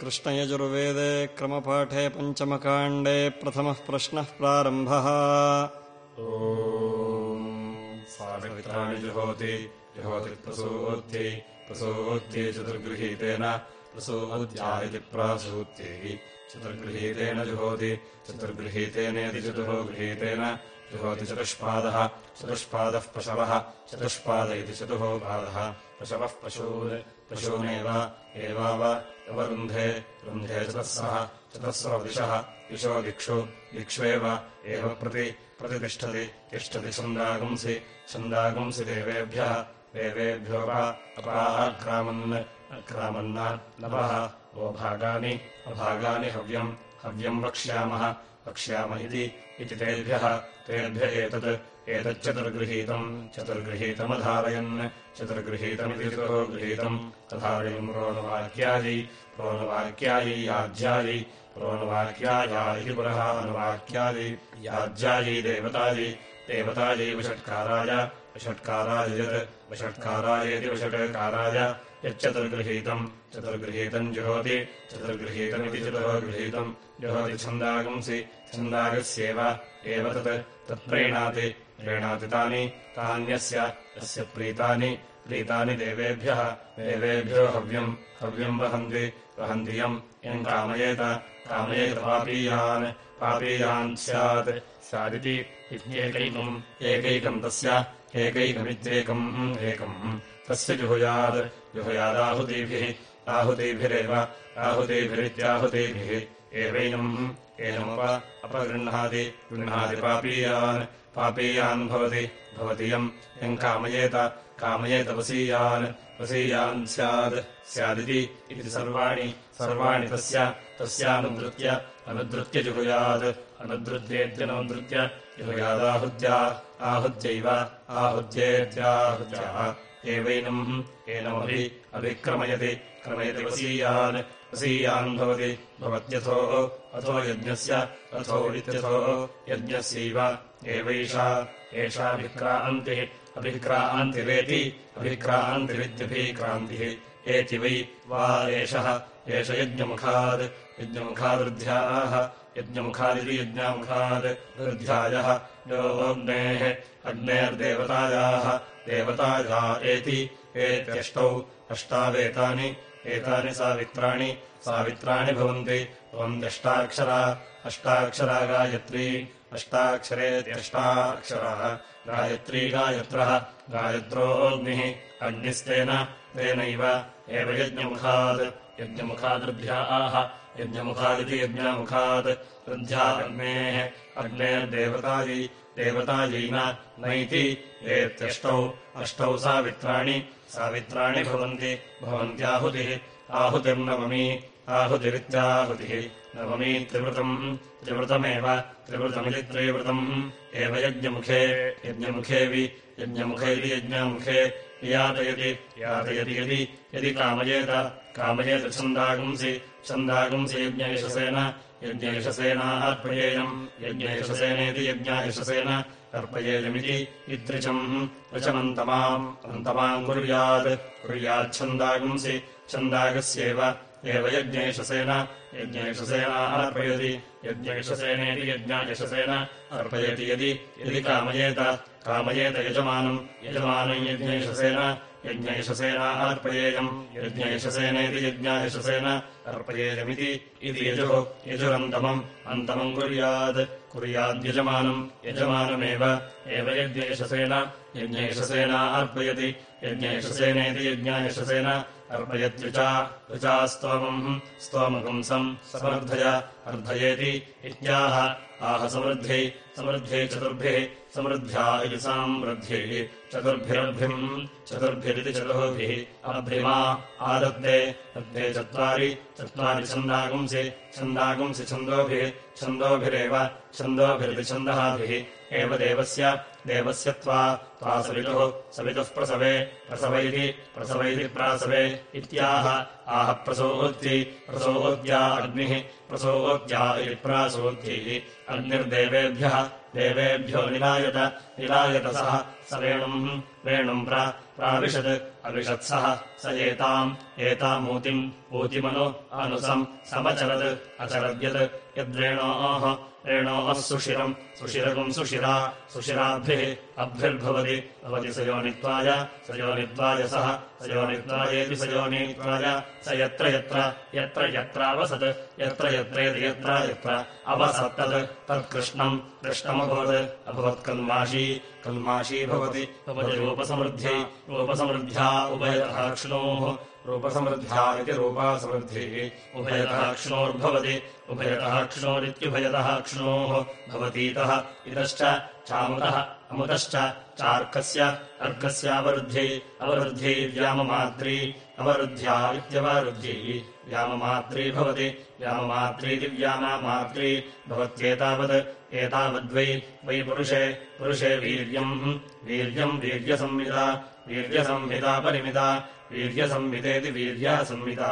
कृष्णयजुर्वेदे क्रमपाठे पञ्चमकाण्डे प्रथमः प्रश्नः प्रारम्भः। सावित्राणि जुहोति जुहोति प्रसूत्यै प्रसूत्यै चतुर्गृहीतेन प्रसूत्या इति प्रासूत्यै। चतुर्गृहीतेन जुहोति चतुर्गृहीतेनेति चतुः गृहीतेन जुहोति चतुष्पादः चतुष्पादः पशवः चतुष्पाद इति चतुः पादः पशवः पशून् पशूनेव एवाव अवरुन्धे रुन्धे चतस्रः चतस्रदिशः दिशो दिक्षु दिक्ष्वेव एव प्रति प्रतितिष्ठति तिष्ठति छन्दागुंसि छन्दागुंसि देवेभ्यः देवेभ्यो वा अपाक्रामन् अक्रामन्न नवः वो भागानि अभागानि हव्यम् हव्यम् वक्ष्यामः वक्ष्याम इति तेभ्यः तेभ्य एतत् एतच्चतुर्गृहीतम् चतुर्गृहीतमधारयन्, चतुर्गृहीतमिति चतुर्गृहीतम्। तधारयम् रोणवाक्यायै रोणवाक्यायै याज्यायै रोणवाक्याया इति पुरः अनुवाक्यायै, याज्यायै देवतायै देवतायै विषट्काराय विषट्काराय यत्, विषट्कारायेति विषट्काराय, यच्चतुर्गृहीतम्, चतुर्गृहीतम् जुहोति, चतुर्गृहीतमिति चतुर्गृहीतम्। जुहोति छन्दागंसि, छन्दागस्येव, एव तत् तत्प्रीणाति प्रीणाति तानि तान्यस्य यस्य प्रीतानि प्रीतानि देवेभ्यः देवेभ्यो हव्यम् हव्यम् वहन्ति वहन्ति यम् यम् कामयेत कामयेत पापीयान् स्यात् स्यादिति इत्येकैकम् एकैकम् तस्य एकैकमित्येकम् एकम् तस्य जुहुयात् जुहुयादाहुतीभिः आहुतीभिरेव आहुतीभिरित्याहुतीभिः एवैनम् एनमुप अपगृह्णाति गृह्णाति पापीयान् पापीयान् भवति भवति यम् यम् कामयेत कामयेत वसीयान् स्यात् स्यादिति इति सर्वाणि सर्वाणि तस्य तस्यानुदृत्य अनुदृत्य जुहुयात् अनुदृत्येत्यनुदृत्य जुहुयादाहुत्या आहुत्यैव आहुत्येत्याहुत्याः। एवैनम् एनमभि अभिक्रमयति क्रमयति वसीयान् वसीयान् भवति। भवत्यथो अथो यज्ञस्य अथो इत्यथो यज्ञस्यैव। एवैषा एषाभिक्रान्तिः अभिक्रान्तिरेति अभिक्रान्तिरित्यभिक्रान्तिः। एति वै वा एषः एष यज्ञमुखात् यज्ञमुखादृध्याः यज्ञमुखादिति यज्ञामुखात् वृद्ध्यायः योऽग्नेः अग्नेर्देवतायाः। देवताया एति एत्यष्टौ अष्टावेतानि एतानि सावित्राणि सावित्राणि भवन्ति। भवन्त्यष्टाक्षरा अष्टाक्षरा गायत्री अष्टाक्षरेत्यष्टाक्षराः। गायत्री गायत्रः गायत्रोऽग्निः अग्निस्तेन तेनैव। एव यज्ञमुखात् यज्ञमुखादृभ्याः यज्ञमुखादिति यज्ञमुखात्। वृद्ध्या अग्नेः अग्नेर्देवतायै देवतायै नैति एत्यष्टौ अष्टौ सावित्राणि सावित्राणि भवन्ति। भवन्त्याहुतिः आहुतिर्नवमी आहुतिरित्याहुतिः। नवमी त्रिवृतम् त्रिवृतमेव त्रिवृतमिति त्रिवृतम् एव यज्ञमुखे यज्ञमुखे इति यज्ञमुखे यातयति यातयति यदि यदि कामयेत कामयेत छन्दागुंसि छन्दागुंसि यज्ञयशसेन यज्ञयशसेनार्पयेयम् यज्ञयशसेनेति यज्ञायशसेन अर्पयेयमिति इत्रिचम् ऋचमन्तमाम् अन्तमाम् कुर्यात्। कुर्याच्छन्दागुंसि छन्दागस्येव। एव यज्ञैषसेन यज्ञैषसेना अर्पयति यज्ञैषसेनेति यज्ञायशसेन अर्पयति यदि। यदि कामयेत। कामयेत यजमानम्। यजमानम् यज्ञैषसेन यज्ञैषसेना अर्पयेयम्। यज्ञैषसेनेति यज्ञायशसेन अर्पयेयमिति इति यजुः। यजुरन्तमम्। अन्तमम् कुर्यात् कुर्याद्यजमानम् यजमानमेव। एव यज्ञैषसेन यज्ञैषसेना अर्पयति। यज्ञैषसेनेति यज्ञायशसेन अर्पयत्युचा ऋचा स्तोमम् स्तोमपुंसम् समर्थय अर्धयेति इत्याह। आह समृद्ध्यै चतुर्भिः समृद्ध्या इति सामृद्धिः चतुर्भिरभ्रिम् चतुर्भिरिति चतुर्भिः। अभ्रिमा आदत्ते दत्ते चत्वारि चत्वारि छन्दागुंसि छन्दागुंसि छन्दोभिः छन्दोभिरेव छन्दोभिरिति छन्दःभिः एव देवस्य देवस्य त्वा त्वा सवितुः सवितुः प्रसवे प्रसव इति प्रसव इति प्रासवे इत्याह। आह प्रसोत्यै प्रसोद्या अग्निः प्रसोद्या इति प्रासोद्यैः अग्निर्देवेभ्यः देवेभ्यो निलायत निलायत सः स वेणुम् प्राविशत् अविशत्सः स एताम् एतामूतिम् ऊतिमनु अनुसम् समचरत् अचरद्यत् यद्वेणोः रेणोः सुशिरम् सुशिरकम् सुशिरा। सुशिराभिः अभ्युर्भवति भवति स योनित्वाय स योनित्वाय सः। स यत्र यत्र। यत्र यत्रावसत्। यत्र यत्रेति यत्र यत्र अवसत्तत्। तत्कृष्णम्। कृष्णमभवत्। अभवत्कल्माशी कल्माशी भवति। भवति रूपसमृद्ध्यै उभयतः रूपसमृद्ध्या इति रूपासमृद्धिः। उभयतः क्ष्णोर्भवति उभयतः क्ष्णोरित्युभयतः क्ष्णोः भवतीतः इतश्च चामुतः अमुतश्च चार्कस्य अर्कस्यावरुद्ध्यै अवरुद्ध्यै व्याममात्री अवरुद्ध्या इत्यवरुद्ध्यै व्याममात्री भवति व्याममात्रीति व्याममात्री भवत्येतावत् एतावद्वै वै पुरुषे पुरुषे वीर्यम् वीर्यम् वीर्यसंहिता वीर्यसंहितापरिमिता वीर्यसंहितेति वीर्यासंहिता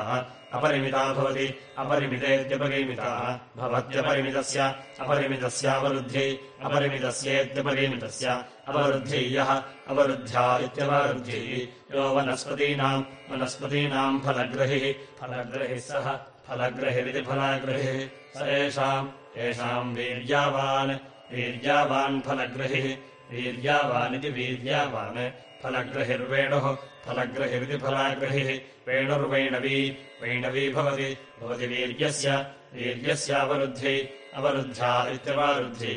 अपरिमिता भवति अपरिमितेत्यपरिमिता भवत्यपरिमितस्य अपरिमितस्यावरुद्ध्यै अपरिमितस्येत्यपरिमितस्य अवरुद्ध्यै यः अवरुद्ध्या इत्यवरुद्ध्यै यो वनस्पतीनाम् वनस्पतीनाम् फलग्रहिः फलग्रहिः सः फलग्रहिरिति फलाग्रहिः। स एषाम् येषाम् वीर्यावान् वीर्यावान् फलग्रहिः वीर्यावानिति वीर्यावान् फलग्रहिर्वेणुः फलग्रहिरिति फलाग्रहिः वेणुर्वैणवी वैणवी भवति भवति वीर्यस्य वीर्यस्यावरुद्ध्यै अवरुद्ध्या इत्यवरुद्ध्यै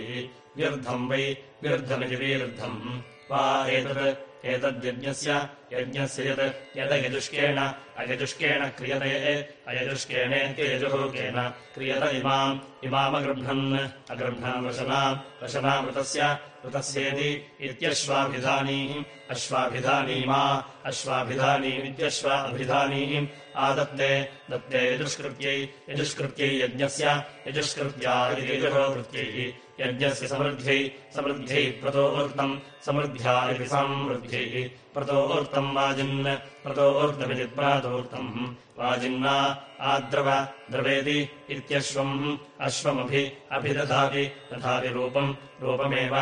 व्यर्थम् वै व्यर्थमिति वीरुद्धम् वा एतत् एतद्यज्ञस्य यज्ञस्य यत् यदयजुष्केण, अयजुष्केण क्रियते अयजुष्केणेत्ययजुःकेन क्रियत इमाम्, इमामगृह्णन् अगृह्णन् वशनाम्, वशनामृतस्य ऋतस्येति इत्यश्वाभिधानीम् अश्वाभिधानीमा अश्वाभिधानीमित्यश्वाभिधानीम् आदत्ते, दत्ते यजुष्कृत्यै यजुष्कृत्यै यज्ञस्य यजुष्कृत्या इति यजुःकृत्यै यज्ञस्य समृद्ध्यै समृद्ध्यै प्रतोवृत्तम् समृद्ध्या इति समृद्ध्यैः प्रतोवृत्तम् वाजिन् प्रतोवृत्तमिति प्रातोवृत्तम् वाजिन्ना आद्रव द्रवेति इत्यश्वम् अश्वमभि अभिदधाति तथापि रूपम् रूपमेव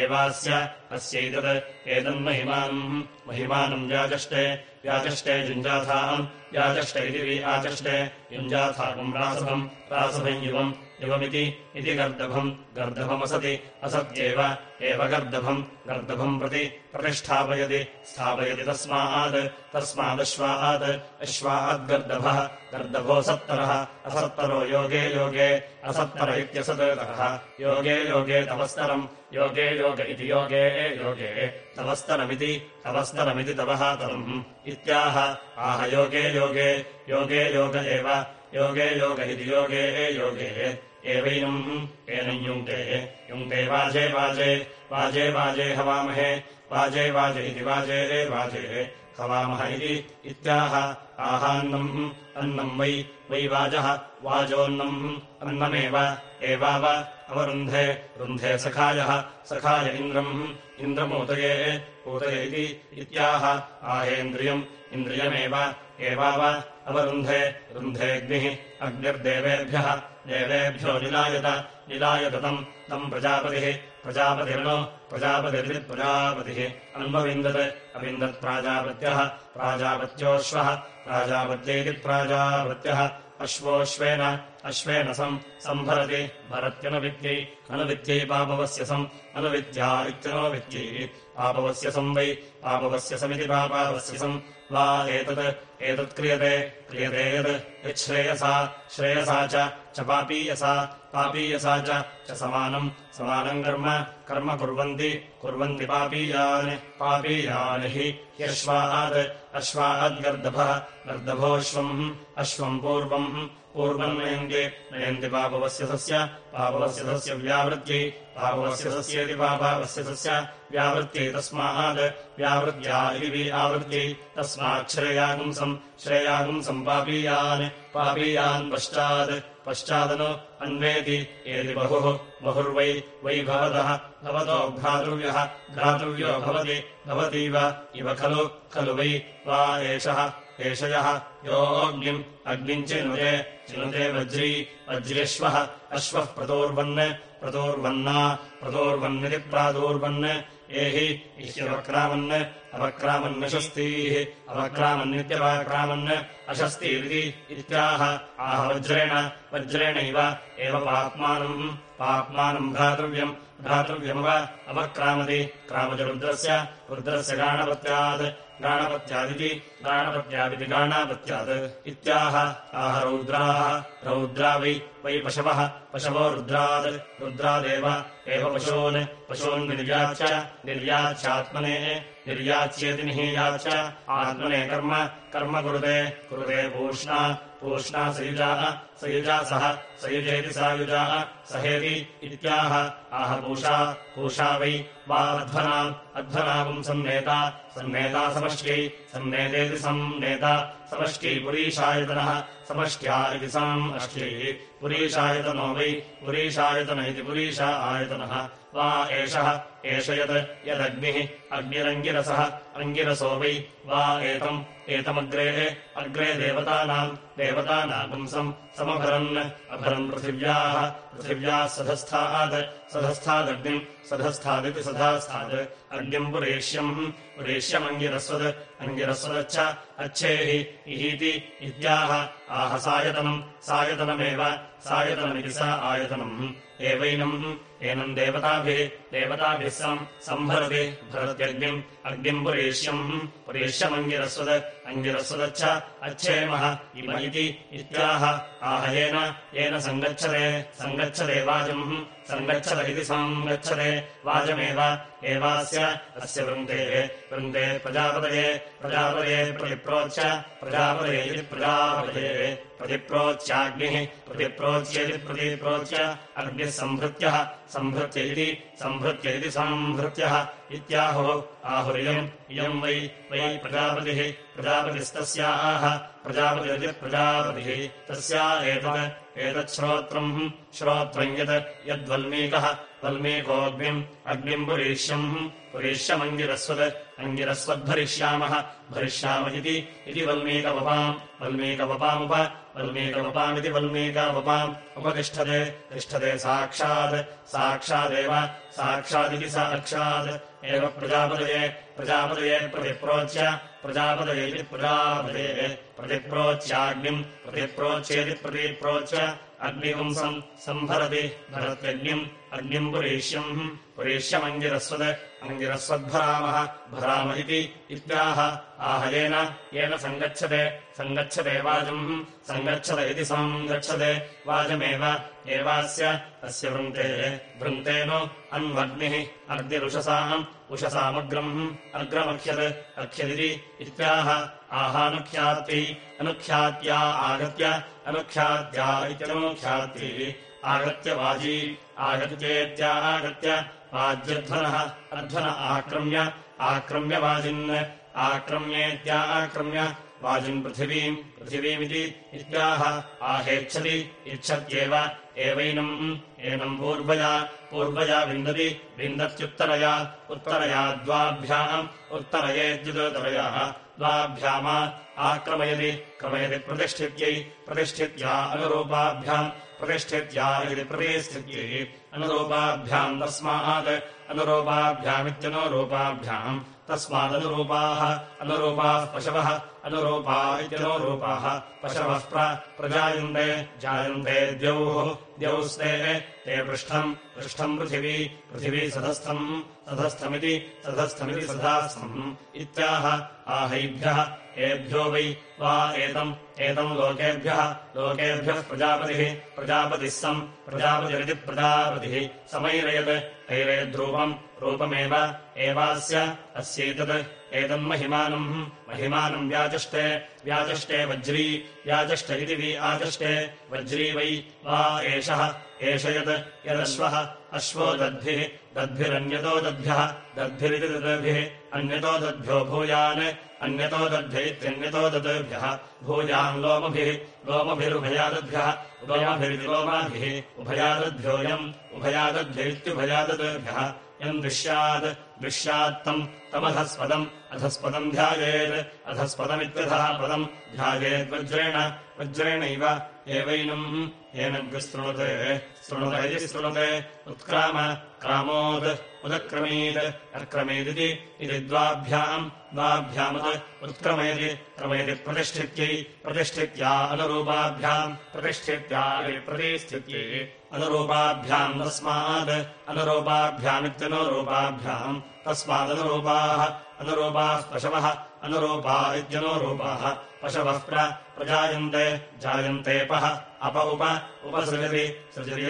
एवास्य अस्यैतत् एतन्महिमानम् महिमानम् व्याचष्टे व्याचष्टे युञ्जाथाम् व्याचष्ट इति आचष्टे युञ्जाथाकम् रासभम् युवम् युवमिति इति गर्दभम्। गर्दभमसति असत्येव। एव गर्दभम्। गर्दभम् प्रति प्रतिष्ठापयति। स्थापयति तस्मात्। तस्मादश्वात्। अश्वाद्गर्दभः। गर्दभो सत्तरः। असत्तरो योगे योगे। असत्तर इत्यसतरः योगे योगे तवस्तरम्। योगे योग इति योगे योगे। तवस्तरमिति। तवस्तरमिति तवः तरम् इत्याह। आह योगे योगे। योगे योग एव। योगे योग इति योगे योगे एनम् युङ्क्ते युङ्क्ते वाजे वाजे वाजे वाजे हवामहे वाजे वाजे इति वाजे वाजे हवामः इति इत्याह। आहान्नम् अन्नम् वै वै वाजः वाजोन्नम् अन्नमेव एवाव अवरुन्धे रुन्धे सखायः सखाय इन्द्रम् इन्द्रमूतये ऊतय इति इत्याह। आहेन्द्रियम् इन्द्रियमेव एवाव अवरुन्धे रुन्धेऽग्निः अग्निर्देवेभ्यः देवेभ्यो निलायत निलायत तम् प्रजापतिः प्रजापतिर्नो प्रजापतिर्वित्प्रजापतिः। अन्वविन्दत् अविन्दत्प्राजापत्यः प्राजापत्योऽश्वः प्राजापत्यैति प्राजापत्यः अश्वोऽश्वेन अश्वेन सम् सम्भरति भरत्यनुवित्यै अनुवित्यै पापवस्य सम् अनुविद्या इत्यनुवित्यै पापवस्य सम् वै पापवस्य समिति पापावस्य सम् वा एतत् एतत्क्रियते क्रियते यत् यच्छ्रेयसा श्रेयसा च पापीयसा पापीयसा च समानम् समानम् कर्म कर्म कुर्वन्ति कुर्वन्ति पापीयान् पापीयान् हि ह्यश्वात् अश्वाद्गर्दभः गर्दभोऽश्वम् अश्वम् पूर्वम् पूर्वम् नयन्ति नयन्ति पापवस्य सस्य पापवस्य सस्य व्यावृत्यै पापवस्य सस्येति पापावस्य सस्य व्यावृत्यै तस्मात् व्यावृत्या इति आवृत्यै तस्मात् श्रेयागुंसम् श्रेयागुंसम् पापीयान् पापीयान् पश्चात् पश्चादनु अन्वेति एति बहुः बहुर्वै वै भवतः भवतो भ्रातृव्यः भ्रातृव्यो भवति भवतीव इव खलु खलु वै वा एषः एषयः योऽग्निम् अग्निम् चिनुते। चिनुते वज्री। वज्र्यश्वः अश्वः प्रतोर्वन्। प्रतोर्वन्ना। प्रतोर्वन्निति प्रादोर्वन्। एहि इह्यवक्रामन्। अवक्रामन्नशस्तीः अवक्रामन्नित्यवक्रामन् अशस्तीरिति इत्याह। आह वज्रेण। वज्रेणैव एव पाप्मानम्। पाप्मानम् भ्रातृव्यम्। भ्रातृव्यमव अवक्रामति। क्रामति रुद्रस्य। रुद्रस्य गाणपत्यात् गाणपत्यादिति गाणपत्यादिति गाणापत्यात् इत्याह। आह रौद्राः रौद्रा वै वै पशवः, पशवो रुद्रात् रुद्रादेव, एव पशून्। पशून् निर्याच्य, निर्याच्यात्मने, निर्याच्येति निहीयाच्च आत्मने कर्म कर्म कुरुते कुरुते पूष्णा पूष्णा सयुजाः सयुजा सह सयुजेति सायुजाः सहेति इत्याह। आह पूषा पूषा वै वा अध्वनाम् अध्वनापुम् सन्नेता समष्ट्यै सन्नेतेति संनेता समष्ट्यै पुरीशायतनः समष्ट्या इति सम् अष्ट्यै पुरीशायतनो वै पुरीशायतन इति पुरीशा आयतनः वा एषः एष यत् यदग्निः अग्निरङ्गिरसः अङ्गिरसो वै। वा एतम् एतमग्रे अग्रे देवतानाम् देवतानापुंसम् समभरन् अभरन् पृथिव्याः पृथिव्याः सधस्थात् सधस्थादग्निम् सधस्थादिति सधास्थात् अग्निम् पुरेष्यम् पुरेष्यमङ्गिरस्वद् अङ्गिरस्वदच्छ अच्छेहि इहीति इत्याह। आह सायतनम् सायतनमेव सायतनमिति सा आयतनम्। एवैनम् एनम् देवताभिः देवताभिः सम् सम्भरति भरत्यग्निम् अग्निम् पुरेष्यम्। पुरेष्यमङ्गिरस्वद् अङ्गिरस्वदच्छ अच्छेमः इम इति इत्याह। आहयेन येन सङ्गच्छते सङ्गच्छते वाजम्। सङ्गच्छत इति सङ्गच्छते वाजमेव एवास्य अस्य वृन्तेः वृन्ते प्रजापतये प्रजापतये प्रतिप्रोच्य प्रजापतये इति प्रजापतये प्रतिप्रोच्याग्निः प्रतिप्रोच्येति प्रतिप्रोच्य अग्निः सम्भृत्यः सम्भृत्य इति सम्भृत्य इति सम्भृत्यः इत्याहो आहुरियम् इयम् वै वै प्रजापतिः प्रजापतिस्तस्याः प्रजापतिरिति प्रजापतिः तस्या एतत् एतच्छ्रोत्रम् श्रोत्रम् यत् यद्वल्मीकः वल्मीकोऽग्निम् अग्निम् पुरीष्यम्। पुरीष्यमङ्गिरस्वत् अङ्गिरस्वद्भरिष्यामः भरिष्याम इति इति वल्मीकवपाम्। वल्मीकवपामुप वल्मीकवपामिति वल्मीकावपाम्। उपतिष्ठते तिष्ठते साक्षात् साक्षादेव साक्षादिति साक्षात् एव प्रजापतये प्रजापतये प्रतिप्रोच्य प्रजापतये इति प्रजापतये। प्रतिप्रोच्याग्निम् प्रतिप्रोच्येति प्रतिप्रोच्य अग्निपुंसम् सम्भरति भरत्यग्निम् अग्निम् पुरीष्यम्। पुरीष्यमङ्गिरस्वत् अङ्गिरस्वद्भरामः भराम इति इत्याह। आहयेन येन सङ्गच्छते सङ्गच्छते वाजम् सङ्गच्छत इति सङ्गच्छते वाजमेव। एवास्य अस्य वृन्तेः वृन्तेनो अन्वग्निः अग्निरुषसाम् उषसामग्रम् अग्रमख्यत् अख्यदिति इत्याह आहानुख्यात्यै अनुख्यात्या आगत्य अनुख्यात्या इत्यनुख्यात्यै आगत्य वाजी आगत्येत्यागत्य वाज्यध्वनः अध्वन आक्रम्य आक्रम्य वाजिन् आक्रम्येत्याक्रम्य वाजिन् पृथिवीम् पृथिवीमिति इत्याह। आहेच्छति इच्छत्येव एवैनम् एनम् पूर्वया पूर्वया विन्दति विन्दत्युत्तरया उत्तरया द्वाभ्याम् उत्तरयेद्युतरया द्वाभ्यामा आक्रमयति क्रमयति प्रतिष्ठित्यै प्रतिष्ठित्या अनुरूपाभ्याम् प्रतिष्ठित्या इति प्रतिष्ठित्यै अनुरूपाभ्याम् तस्मात् अनुरूपाभ्यामित्यनुरूपाभ्याम् तस्मादनुरूपाः अनुरूपाः पशवः अनुरूपा इत्यनुरूपाः पशवः प्रजायन्ते जायन्ते द्यौः। द्यौस्ते ते पृष्ठम् पृष्ठम् पृथिवी पृथिवी सधस्थम् सधस्थमिति सधस्थमिति सधास्थम्। इत्याह आहैभ्यः एभ्यो वै वा एतम् एतम् लोकेभ्यः। लोकेभ्यः प्रजापतिः प्रजापतिः सम् प्रजापतिरिति प्रजापतिः। समैरयत् ऐरयद्रूपम् रूपमेव एवास्य अस्यैतत् एतन्महिमानम् महिमानम्। व्याचष्टे व्याचष्टे वज्री। व्याचष्ट इति वि आचष्टे वज्री वै वा एषः। एष यत्। यदश्वः। अश्वो दद्भिः। दद्भिरन्यतो दद्भ्यः। दद्भिरिति दद्भिः। अन्यतो दद्भ्यो भूयान्। अन्यतो दद्भ्यैत्यन्यतो दद्भ्यः। भूयान् लोमभिः। लोमभिरुभयादद्भ्यः। उभयाभिरिति लोमाभिः। उभयादद्भ्योऽयम्। उभयादद्भ्यैत्युभयादद्भ्यः यम् दृश्यात् दृश्यात्तम् तमधस्पदम् अधस्पदम् ध्यायेत् अधस्पदमित्यधः पदम् ध्यायेद्वज्रेण वज्रेणैव एवैनम् येन शृणुते शृणुत शृणुते उत्क्राम क्रामोत् उदक्रमीत् अक्रमेदिति इति द्वाभ्याम् द्वाभ्यामुत् उत्क्रमयति क्रमयति प्रतिष्ठित्यै प्रतिष्ठित्या अनुरूपाभ्याम् प्रतिष्ठित्या प्रतिस्थित्यै अनुरूपाभ्याम् तस्मात् अनुरूपाभ्यामित्यनुरूपाभ्याम् तस्मादनुरूपाः अनुरूपाः पशवः अनुरूपा इत्यनुरूपाः। पशवः प्रजायन्ते जायन्तेऽपः अप उप उपसृजति। सृजति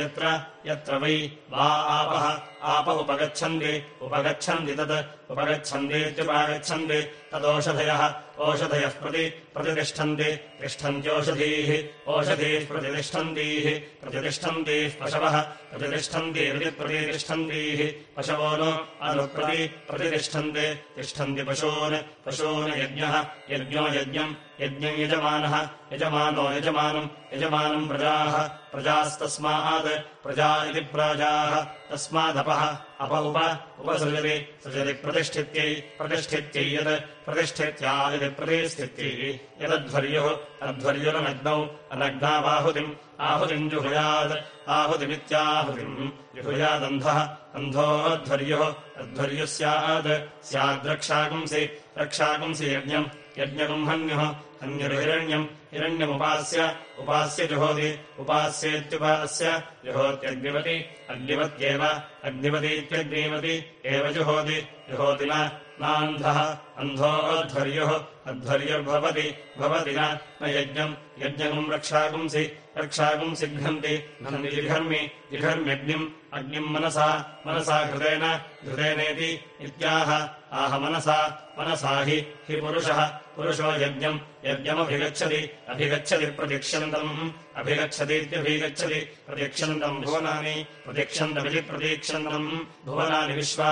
यत्र वै वा आपः। आप उपगच्छन्ति उपगच्छन्ति तत्। उपगच्छन्तीत्युपागच्छन्ति तदोषधयः ओषधयः प्रति प्रतितिष्ठन्ति तिष्ठन्त्योषधीः ओषधीः प्रतितिष्ठन्तीः प्रतितिष्ठन्तीः पशवः प्रतितिष्ठन्तीरिति प्रतितिष्ठन्तीः पशवो नो अनुप्रति प्रतितिष्ठन्ते तिष्ठन्ति पशून् पशून् यज्ञः यज्ञो यज्ञम् यज्ञम् यजमानः यजमानो यजमानम् यजमानम् प्रजाः प्रजास्तस्मात् प्रजा इति प्राजाः तस्मादपः अप उप उपसृजति सृजति प्रतिष्ठित्यै प्रतिष्ठित्यै यत् प्रतिष्ठित्या इति प्रतिस्थित्यै यदध्वर्युः अध्वर्युरनग्नौ अनग्नावाहुतिम् आहुतिम् जुहुयात् आहुतिमित्याहुतिम् जुहुयादन्धः अन्धोऽध्वर्युः अध्वर्युः स्यात् स्याद्रक्षाकुंसि रक्षाकुंसि यज्ञम् यज्ञकुम्हन्युः अन्यर्हिरण्यम् हिरण्यमुपास्य उपास्य जुहोति उपास्येत्युपास्य जुहोत्यग्निवति अग्निवत्येव अग्निवतीत्यग्निवति एव जुहोति। जुहोति नान्धः। अन्धोऽध्वर्युः अध्वर्युर्भवति। भवति न। यज्ञम्। यज्ञकम् रक्षाकुंसि रक्षाकुंसि घ्नन्ति घ्नन्ति जिघर्मि। जिघर्म्यग्निम्। अग्निम् मनसा। मनसा घृतेन घृतेनेति इत्याह आह मनसा। मनसा हि हि पुरुषः पुरुषो यज्ञम् यज्ञमभिगच्छति अभिगच्छति प्रतीक्षन्तम् अभिगच्छतीत्यभिगच्छति प्रतीक्षन्तम् भुवनानि प्रतीक्षन्तमिति प्रतीक्षन्तम् भुवनानि विश्वा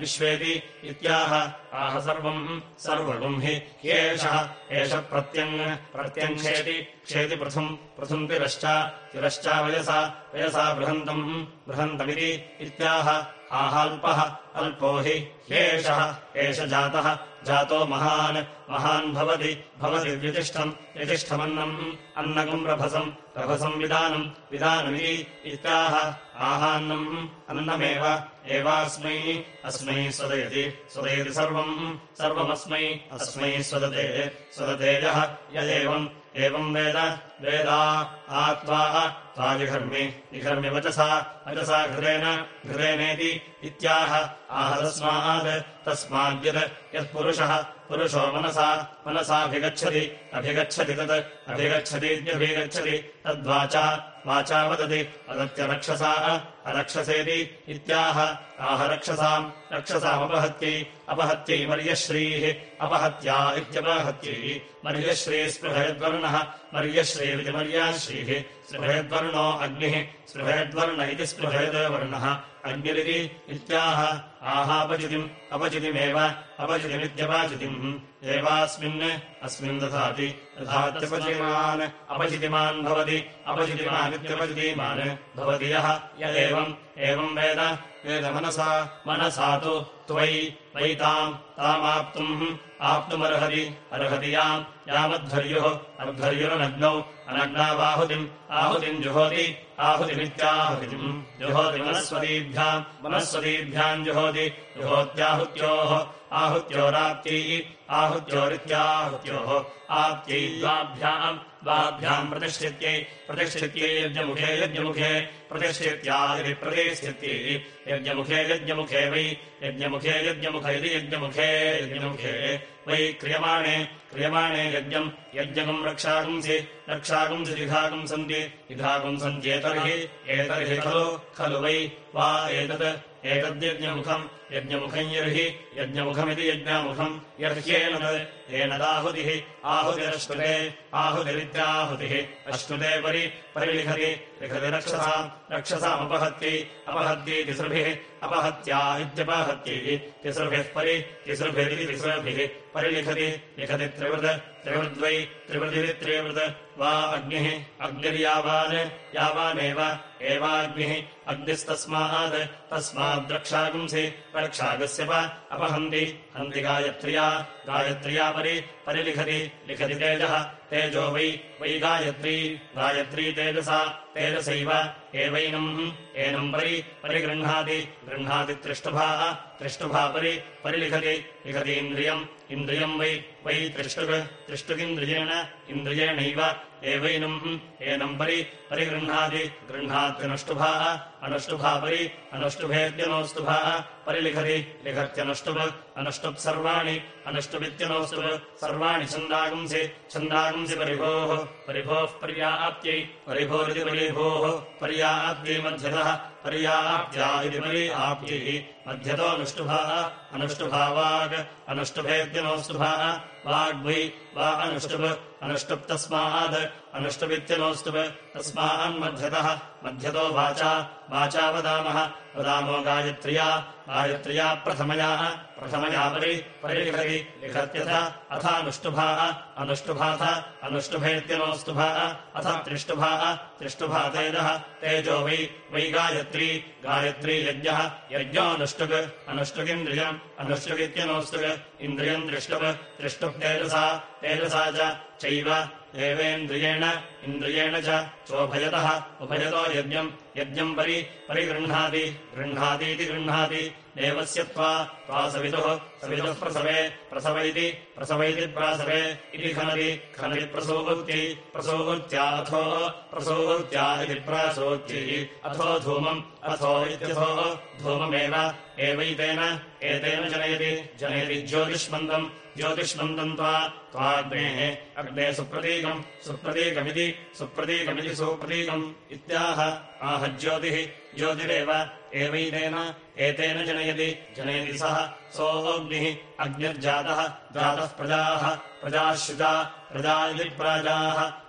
विश्वेति इत्याह आह सर्वम् ह्येषः एष प्रत्यङ् प्रत्यङ्क्षेति क्षेति पृथुम् पृथुम् तिरश्च तिरश्चा वयसा वयसा बृहन्तम् बृहन्तमिति इत्याह आहाल्पः अल्पो हि ह्येषः एष जातः जातो महान्। महान् भवति भवति व्यतिष्ठम् यतिष्ठमन्नम् अन्नकम् रभसम् रभसम् विधानम् विधानमिति इत्याह। आहान्नम् अन्नमेव एवास्मै अस्मै स्वदयति स्वदयति सर्वम् सर्वमस्मै अस्मै स्वदते स्वदतेजः यदेवम् एवम् वेद वेदा आत्वा जिघर्मि जिघर्मि वचसा वचसा घृतेन, घृतेनेति इत्याह। आह तस्मात् तस्माद्यत् यत्पुरुषः पुरुषो मनसा, मनसाभिगच्छति, अभिगच्छति तत्, अभिगच्छतीत्यभिगच्छति, तद्वाचा वाचा वदति वदत्यरक्षसा अरक्षसेति इत्याह। आह रक्षसाम् रक्षसामपहत्यै अपहत्यै मर्यश्रीः। अपहत्या इत्यपहत्यै मर्यश्री स्पृहयद्वर्णः। मर्यश्रीरिति मर्याश्रीः स्पृहेद्वर्णो अग्निः। स्पृहेद्वर्ण इति स्पृहेद्वर्णः अग्निरिति इत्याह आहापचितिम् अपचितिमेव अपचितिमित्यपाचितिम् एवास्मिन् अस्मिन् दधाति दधात्यपचितिमान् अपचितिमान् भवति अपचितिमानित्यपचितिमान् भवति यः य एवम् एवम् वेद वेदमनसा मनसा तु त्वयि वै ताम् तामाप्तुम् आप्तुमर्हति अर्हति याम् यामध्वर्युः अध्वर्युरनग्नौ अनग्नावाहुतिम् आहुतिम् जुहोति आहुतिमित्याहुतिम् जुहोति मनस्वतीभ्याम् मनस्वतीभ्याम् जुहोति जुहोत्याहुत्योः। आहुत्योराप्त्यै आहुत्योरित्याहुत्योः आप्त्यै द्वाभ्याम् द्वाभ्याम् प्रतिष्ठित्यै प्रतिष्ठित्यै यज्ञमुखे यज्ञमुखे प्रतिष्ठित्या इति प्रतिष्ठित्यै यज्ञमुखे यज्ञमुखे वै यज्ञमुखे यज्ञमुख इति यज्ञमुखे यज्ञमुखे वै क्रियमाणे क्रियमाणे यज्ञम् यज्ञकम् रक्षाकुंसि रक्षाकुंसि जिघाकुम् सन्ति जिघाकुम् सन्त्येतर्हि एतर्हि खलु खलु वै वा एतत् एतद्यज्ञमुखम् यज्ञमुखम् यर्हि यज्ञमुखमिति यज्ञामुखम् यर्ह्येन येनदाहुतिः आहुतिरश्नुते आहुतिरित्याहुतिः। अश्नुते परि परिलिखति लिखति रक्षसाम् रक्षसामपहत्यै अपहत्यै तिसृभिः अपहत्या इत्यपहत्यै तिसृभिः परि तिसृभिरिति तिसृभिः। परिलिखति लिखति त्रिवृत् त्रिवृद्वै त्रिवृदिति त्रिवृत् वा अग्निः अग्निर्यावान् यावानेव एवाग्निः। अग्निस्तस्मात् तस्माद्रक्षागुंसि रक्षागस्य प अपहन्ति। हन्ति गायत्र्या गायत्र्या परि परिलिखति लिखति तेजः। तेजो वै वै गायत्री। गायत्री तेजसा तेजसैव एवैनम्। एनम् परि परिगृह्णाति गृह्णाति त्रिष्टुभाः परि परिलिखति लिखति इन्द्रियम्। इन्द्रियम् वै वै त्रिष्टुक् त्रिष्टुकिन्द्रियेण इन्द्रियेणैव एवैनम् एनम् परि परिगृह्णाति गृह्णात्यनुष्टुभाः अनुष्टुभा परि अनुष्टुभेत्यनोस्तुभाः परिलिखति लिखत्यनुष्टुप् अनुष्टुप् सर्वाणि अनुष्टुमित्यनोस्तुप् सर्वाणि छन्दागुंसि छन्दागुंसि परिभोः परिभोः पर्याप्त्यै परिभोरिति परिभोः पर्याप्त्यै मध्यतः पर्याप्त्या इति परि आप्त्यैः मध्यतोऽनुष्टुभाः अनुष्टुभावाग् अनुष्टुभेत्यनोस्तुभाः वाग्वै वा अनुष्टुप् अनुष्टुप् तस्मात् अनुष्टुमित्यनोस्तुप् तस्मान्मध्यतः मध्यतो वाचा वाचा वदामः वदामो गायत्र्या गायत्र्या प्रथमया प्रथमया परि परिलिखति लिखत्यथ अथानुष्टुभाः अनुष्टुभाथ अनुष्टुभेत्यनोस्तुभाः अथ त्रिष्टुभाः त्रिष्टुभा तेजः वै वै गायत्री गायत्री यज्ञः यज्ञोऽनुष्टुक् अनुष्टुकिन्द्रियम् अनुष्टुकित्यनोस्तुक् इन्द्रियम् दृष्टुप् दृष्टुप् तेजसा च चैव एवेन्द्रियेण इन्द्रियेण च चोभयतः उभयतो यज्ञम् यज्ञम् परि परिगृह्णाति गृह्णातीति गृह्णाति। देवस्य त्वा त्वा सवितुः सवितुः प्रसवे प्रसव इति प्रसव इति प्रासवे इति खनति खनति प्रसूत्यै प्रसूत्याथो प्रसूत्या इति प्रासूत्यैः अथो धूमम् अथो इत्यथो धूममेव एवैतेन एतेन जनयति जनयति ज्योतिष्मन्दम् ज्योतिष्मन्दम् त्वा त्वाग्नेः अग्ने सुप्रतीकम् सुप्रतीकमिति सुप्रतीकमिति सुप्रतीकम् इत्याह। आह ज्योतिः ज्योतिरेव। एवैतेन एतेन जनयति। जनयति सः। सोऽग्निः अग्निर्जातः। जातः प्रजाः। प्रजाः शुचा प्रजा।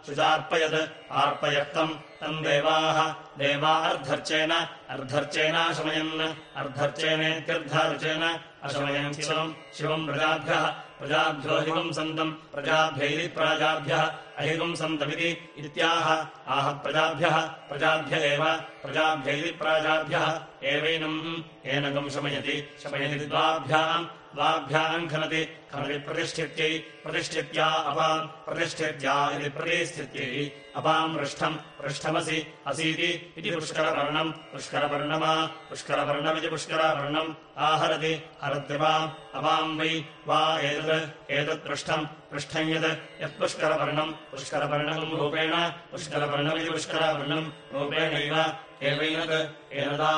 शुचार्पयत्। आर्पयत्तम्। तम् देवाः। देवा अर्धर्चेन। अर्धर्चेनाशमयन्। अर्धर्चेनेत्यर्धार्चेन। अशमयन् शिवम्। शिवम् प्रजाभ्यः प्रजाभ्यो हिगुम् सन्तम् प्रजाभ्यैति प्राजाभ्यः अहिगुम् सन्तमिति इत्याह। आह प्रजाभ्यः प्रजाभ्य एव प्रजाभ्यैति प्राजाभ्यः। एवैनम् एनकम् शमयति शमयति द्वाभ्याम् द्वाभ्याम् खनति खनति प्रतिष्ठित्यै प्रतिष्ठित्या अपाम् प्रतिष्ठित्या इति प्रतिष्ठित्यै। अपाम् पृष्ठम् पृष्ठमसि असीति इति पुष्करवर्णम् पुष्करवर्णमा पुष्करवर्णमिति पुष्करावर्णम्। आहरति हरत्यपाम् अपाम् वै वा एतत् एतत्पृष्ठम् पृष्ठम् यत् यत्पुष्करवर्णम् पुष्करवर्णम् रूपेण पुष्करवर्णमिति पुष्करावर्णम् रूपेणैव एवैनत् एनदा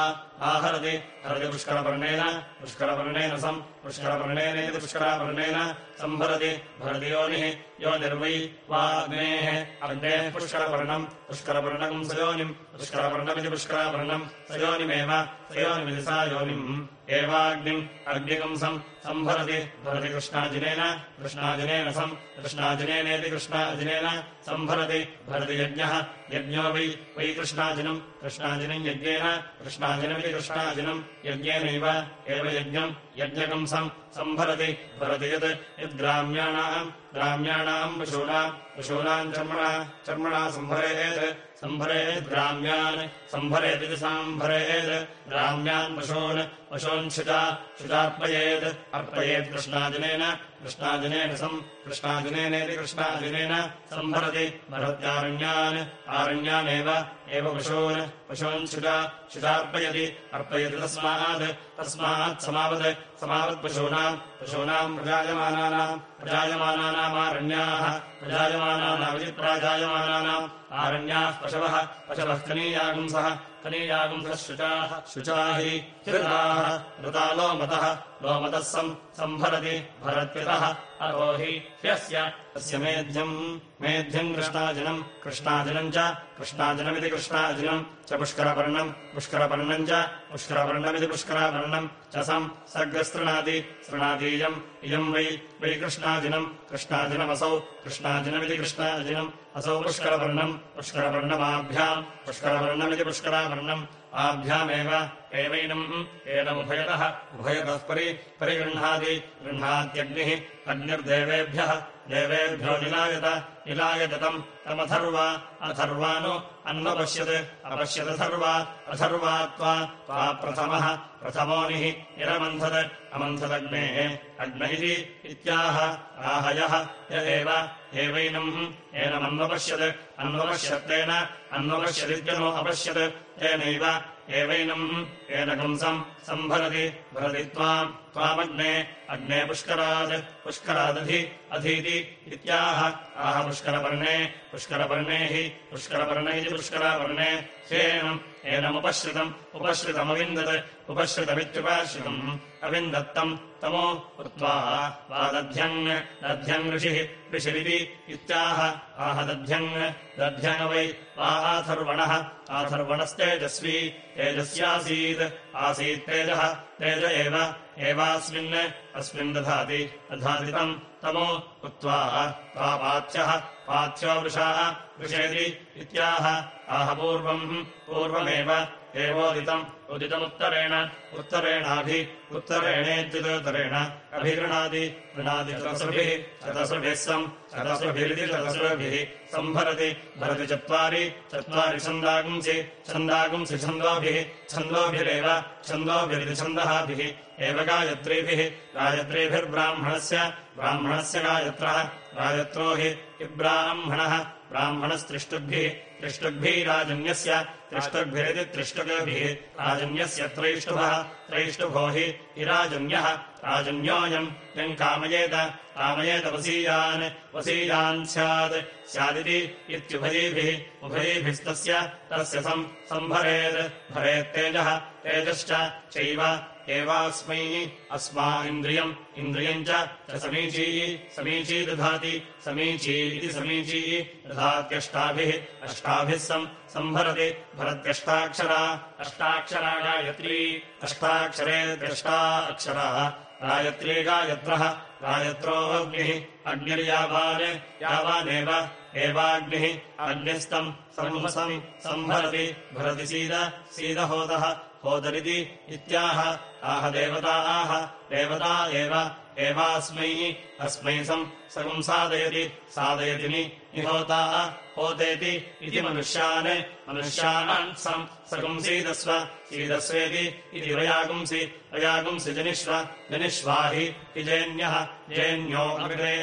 आहरति। हरति पुष्करवर्णेन पुष्करवर्णेन सम् पुष्करवर्णेनेति पुष्करावर्णेन सम्भरति भरति योनिः योनिर्वै वा अग्नेः अग्नेः पुष्करवर्णम् पुष्करवर्णकम् सयोनिम् पुष्करवर्णमिति पुष्करावर्णम् सयोनिमेव सयोनिमिति सा योनिम् एवाग्निम् अग्निकंसम् सम्भरति भरति कृष्णाजिनेन कृष्णाजिनेन सम् कृष्णाजिनेनेति कृष्णाजिनेन सम्भरति भरति यज्ञः यज्ञो वै वै कृष्णाजिनम् कृष्णाजिनम् यज्ञेन कृष्णाजिनमिति कृष्णाजिनम् यज्ञेनैव एव यज्ञम् यज्ञकंसम् सम्भरति भरति यत् यद्ग्राम्याणाम् ग्राम्याणाम् पशूनाम् पशूनाम् चर्मणा चर्मणा सम्भरेत् सम्भरेत् ग्राम्यान् सम्भरेदिति सम्भरेत् ग्राम्यान् पशून् शुचा शुचार्पयेत् अर्पयेत् कृष्णाजनेन कृष्णाजनेन सम् कृष्णाजनेनेति कृष्णाजनेन सम्भरति भरत्यारण्यान् आरण्यानेव एव पशून् शुचा शुचार्पयति अर्पयति तस्मात् तस्मात् समावत् समावत्पशूनाम् पशूनाम् प्रजायमानानाम् प्रजायमानानामारण्याः प्रजायमानानामिति प्राजायमानानाम् आरण्याः पशवः पशवः कनीयागुंसः ऋता लोमतः। लोमतः सम् सम्भरति मेध्यम्। कृष्णाजनम् कृष्णाजनम् च। कृष्णाजनमिति कृष्णाजनम् च पुष्करपर्णम्। पुष्करपर्णम् च। पुष्करपर्णमिति पुष्करापर्णम्। च सम् सर्गस्तृणाति। सृणातीयम् इयम्। वै वै कृष्णाजिनम् कृष्णाजिनमसौ कृष्णाजिनमिति कृष्णाजिनम् असौ पुष्करपर्णम् पुष्करपर्णमाभ्याम् पुष्करपर्णमिति पुष्करापर्णम् आभ्यामेव एवैनम् एनमुभयतः उभयतः परि परिगृह्णाति गृह्णात्यग्निः अग्निर्देवेभ्यः देवेभ्यो निलायत निलायतम् तमथर्वा अथर्वानु अन्वपश्यत् अपश्यदथर्वा अथर्वा त्वा त्वा प्रथमः प्रथमोनिः निरमन्थत् अमन्थदग्नेः अग्न इति इत्याह आहयः य एव एवैनम्। एनमन्वपश्यत् अन्वपश्यत्तेन अन्वपश्यदित्यनो अपश्यत् तेनैव एवैनम् येन कंसम् सम्भरति भरति त्वाम् त्वामग्ने अग्ने पुष्करात् पुष्करादधि अधीति इत्याह। आह पुष्करपर्णे पुष्करपर्णे हि पुष्करपर्ण इति पुष्करापर्णे ह्येनम् एनमुपश्रितम् उपश्रितमविन्दत् उपश्रितमित्युपाश्रितम्। अविन्दत्तम् तमो उक्त्वा वा दध्यङ् दध्यङ् ऋषिः ऋषिरिति इत्याह आह दध्यङ् वै वा आथर्वणः। आथर्वणस्तेजस्वी तेजस्यासीत् आसीत् तेजः तेज एव एवास्मिन् अस्मिन् दधाति दधाति तम् तमो उक्त्वा वा पाथ्यः पाथ्यो वृषाः वृषेति इत्याह। आह पूर्वम् पूर्वमेव एवोदितम् उदितमुत्तरेण उत्तरेणाभि उत्तरेणेत्युदोत्तरेण अभिगृणाति गृणाति चतस्रभिः चतस्रभिः सम् चतस्रभिरिति चतस्रभिः सम्भरति भरति चत्वारि चत्वारि छन्दागुंसि छन्दागुंसि छन्दोभिः छन्दोभिरेव छन्दोभिरिति छन्दःभिः एव गायत्रीभिः गायत्रीभिर्ब्राह्मणस्य ब्राह्मणस्य गायत्रः गायत्रो हि ब्राह्मणः ब्राह्मणस्त्रिष्टुभिः त्रिष्टुग्भिराजन्यस्य त्रिष्टुग्भिरिति त्रिष्टुगभिः राजन्यस्य त्रैष्टुभः त्रैष्टुभो हि हिराजन्यः राजन्योऽयम् यम् कामयेत कामयेत वसीयान् वसीयान् स्यात् स्यादिति इत्युभयीभिः उभयीभिस्तस्य तस्य सम् सम्भरेत् भरेत्तेजः तेजश्च चैव एवास्मै अस्मा इन्द्रियम् इन्द्रियम् च समीची समीची दधाति समीची इति समीची दधात्यष्टाभिः अष्टाभिः सम् सम्भरति भरत्यष्टाक्षरा। अष्टाक्षरा गायत्री। अष्टाक्षरेत्यष्टा अक्षरा गायत्री गायत्रः गायत्रोऽग्निः अग्निर्यावान् यावानेव एवाग्निः अग्निस्तम् सर्वसम् सम्भरति भरति सीद सीदहोदः होदरिति इत्याह। आह देवता आह देवता एव एवास्मै अस्मै सम् सकम् साधयति साधयति निहोता इति मनुष्यान् मनुष्यान् सम्। सकम् सीदस्व सीदस्वेति इति वयागुंसि वयागुंसि जनिष्व जनिष्वा हि जेन्यः जेन्यो अग्रे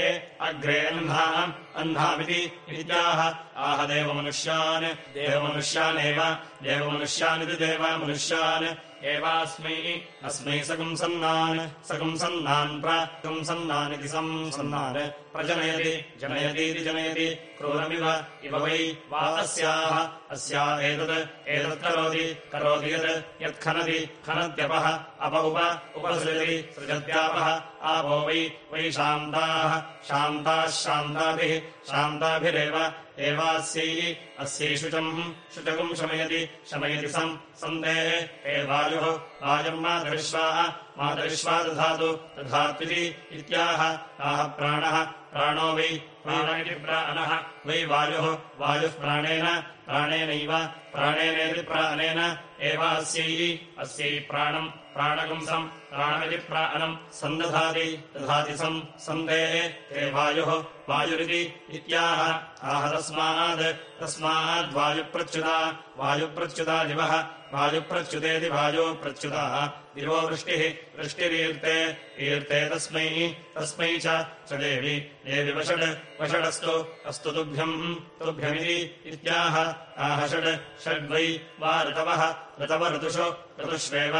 अग्रे अह्नाम् अह्नामिति विद्याः आह देवमनुष्यान् देवमनुष्यानेव देवमनुष्यानिति देवमनुष्यान् एवास्मै अस्मै सकुंसन्नान् सकुंसन्नान् प्रकुंसन्नानिति संसन्नान् प्रजनयति जनयतीति जनयति क्रूरमिव इव वै वा अस्याः। अस्या एतत् एतत् करोति करोति यत् यत्खनति खनत्यपः अप उप उपसृजति सृजत्यापः आपो वै वै शान्ताः शान्ताः शान्ताभिः शान्ताभिरेव एवास्यै अस्यै शुचम् शुचकुम् शमयति शमयति सम् सन्देः हे वायुः वायुर्मातरिश्वाः मातरिश्वा दधातु दधात्विति इत्याह। आह प्राणः प्राणो वै प्राण इति प्राणः। वै वायुः वायुः प्राणेन प्राणेनैव प्राणेनेति प्राणेन एवास्यै अस्यै प्राणम् प्राणगुंसम् प्राणमिति प्राणम् सन्दधाति दधाति सम् सन्देः हे वायुः वायुरिति इत्याह आह तस्मात् तस्माद्वायुप्रच्युता वायुप्रच्युता दिवः वायुप्रच्युतेति वायुप्रच्युतः दिवो वृष्टिः वृष्टिरीर्ते ईर्ते तस्मै तस्मै च देवि देवि वषड् वषडस्तु अस्तु तुभ्यम् तुभ्यमिति इत्याह आह षड् षड्वै वा ऋतवः ऋतव ऋतुषु ऋतुष्वेव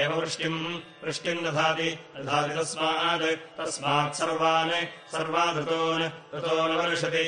एव वृष्टिम् वृष्टिम् दधाति दधाति तस्मात् तस्मात् सर्वान् ऋतून् ऋतोन् वर्षति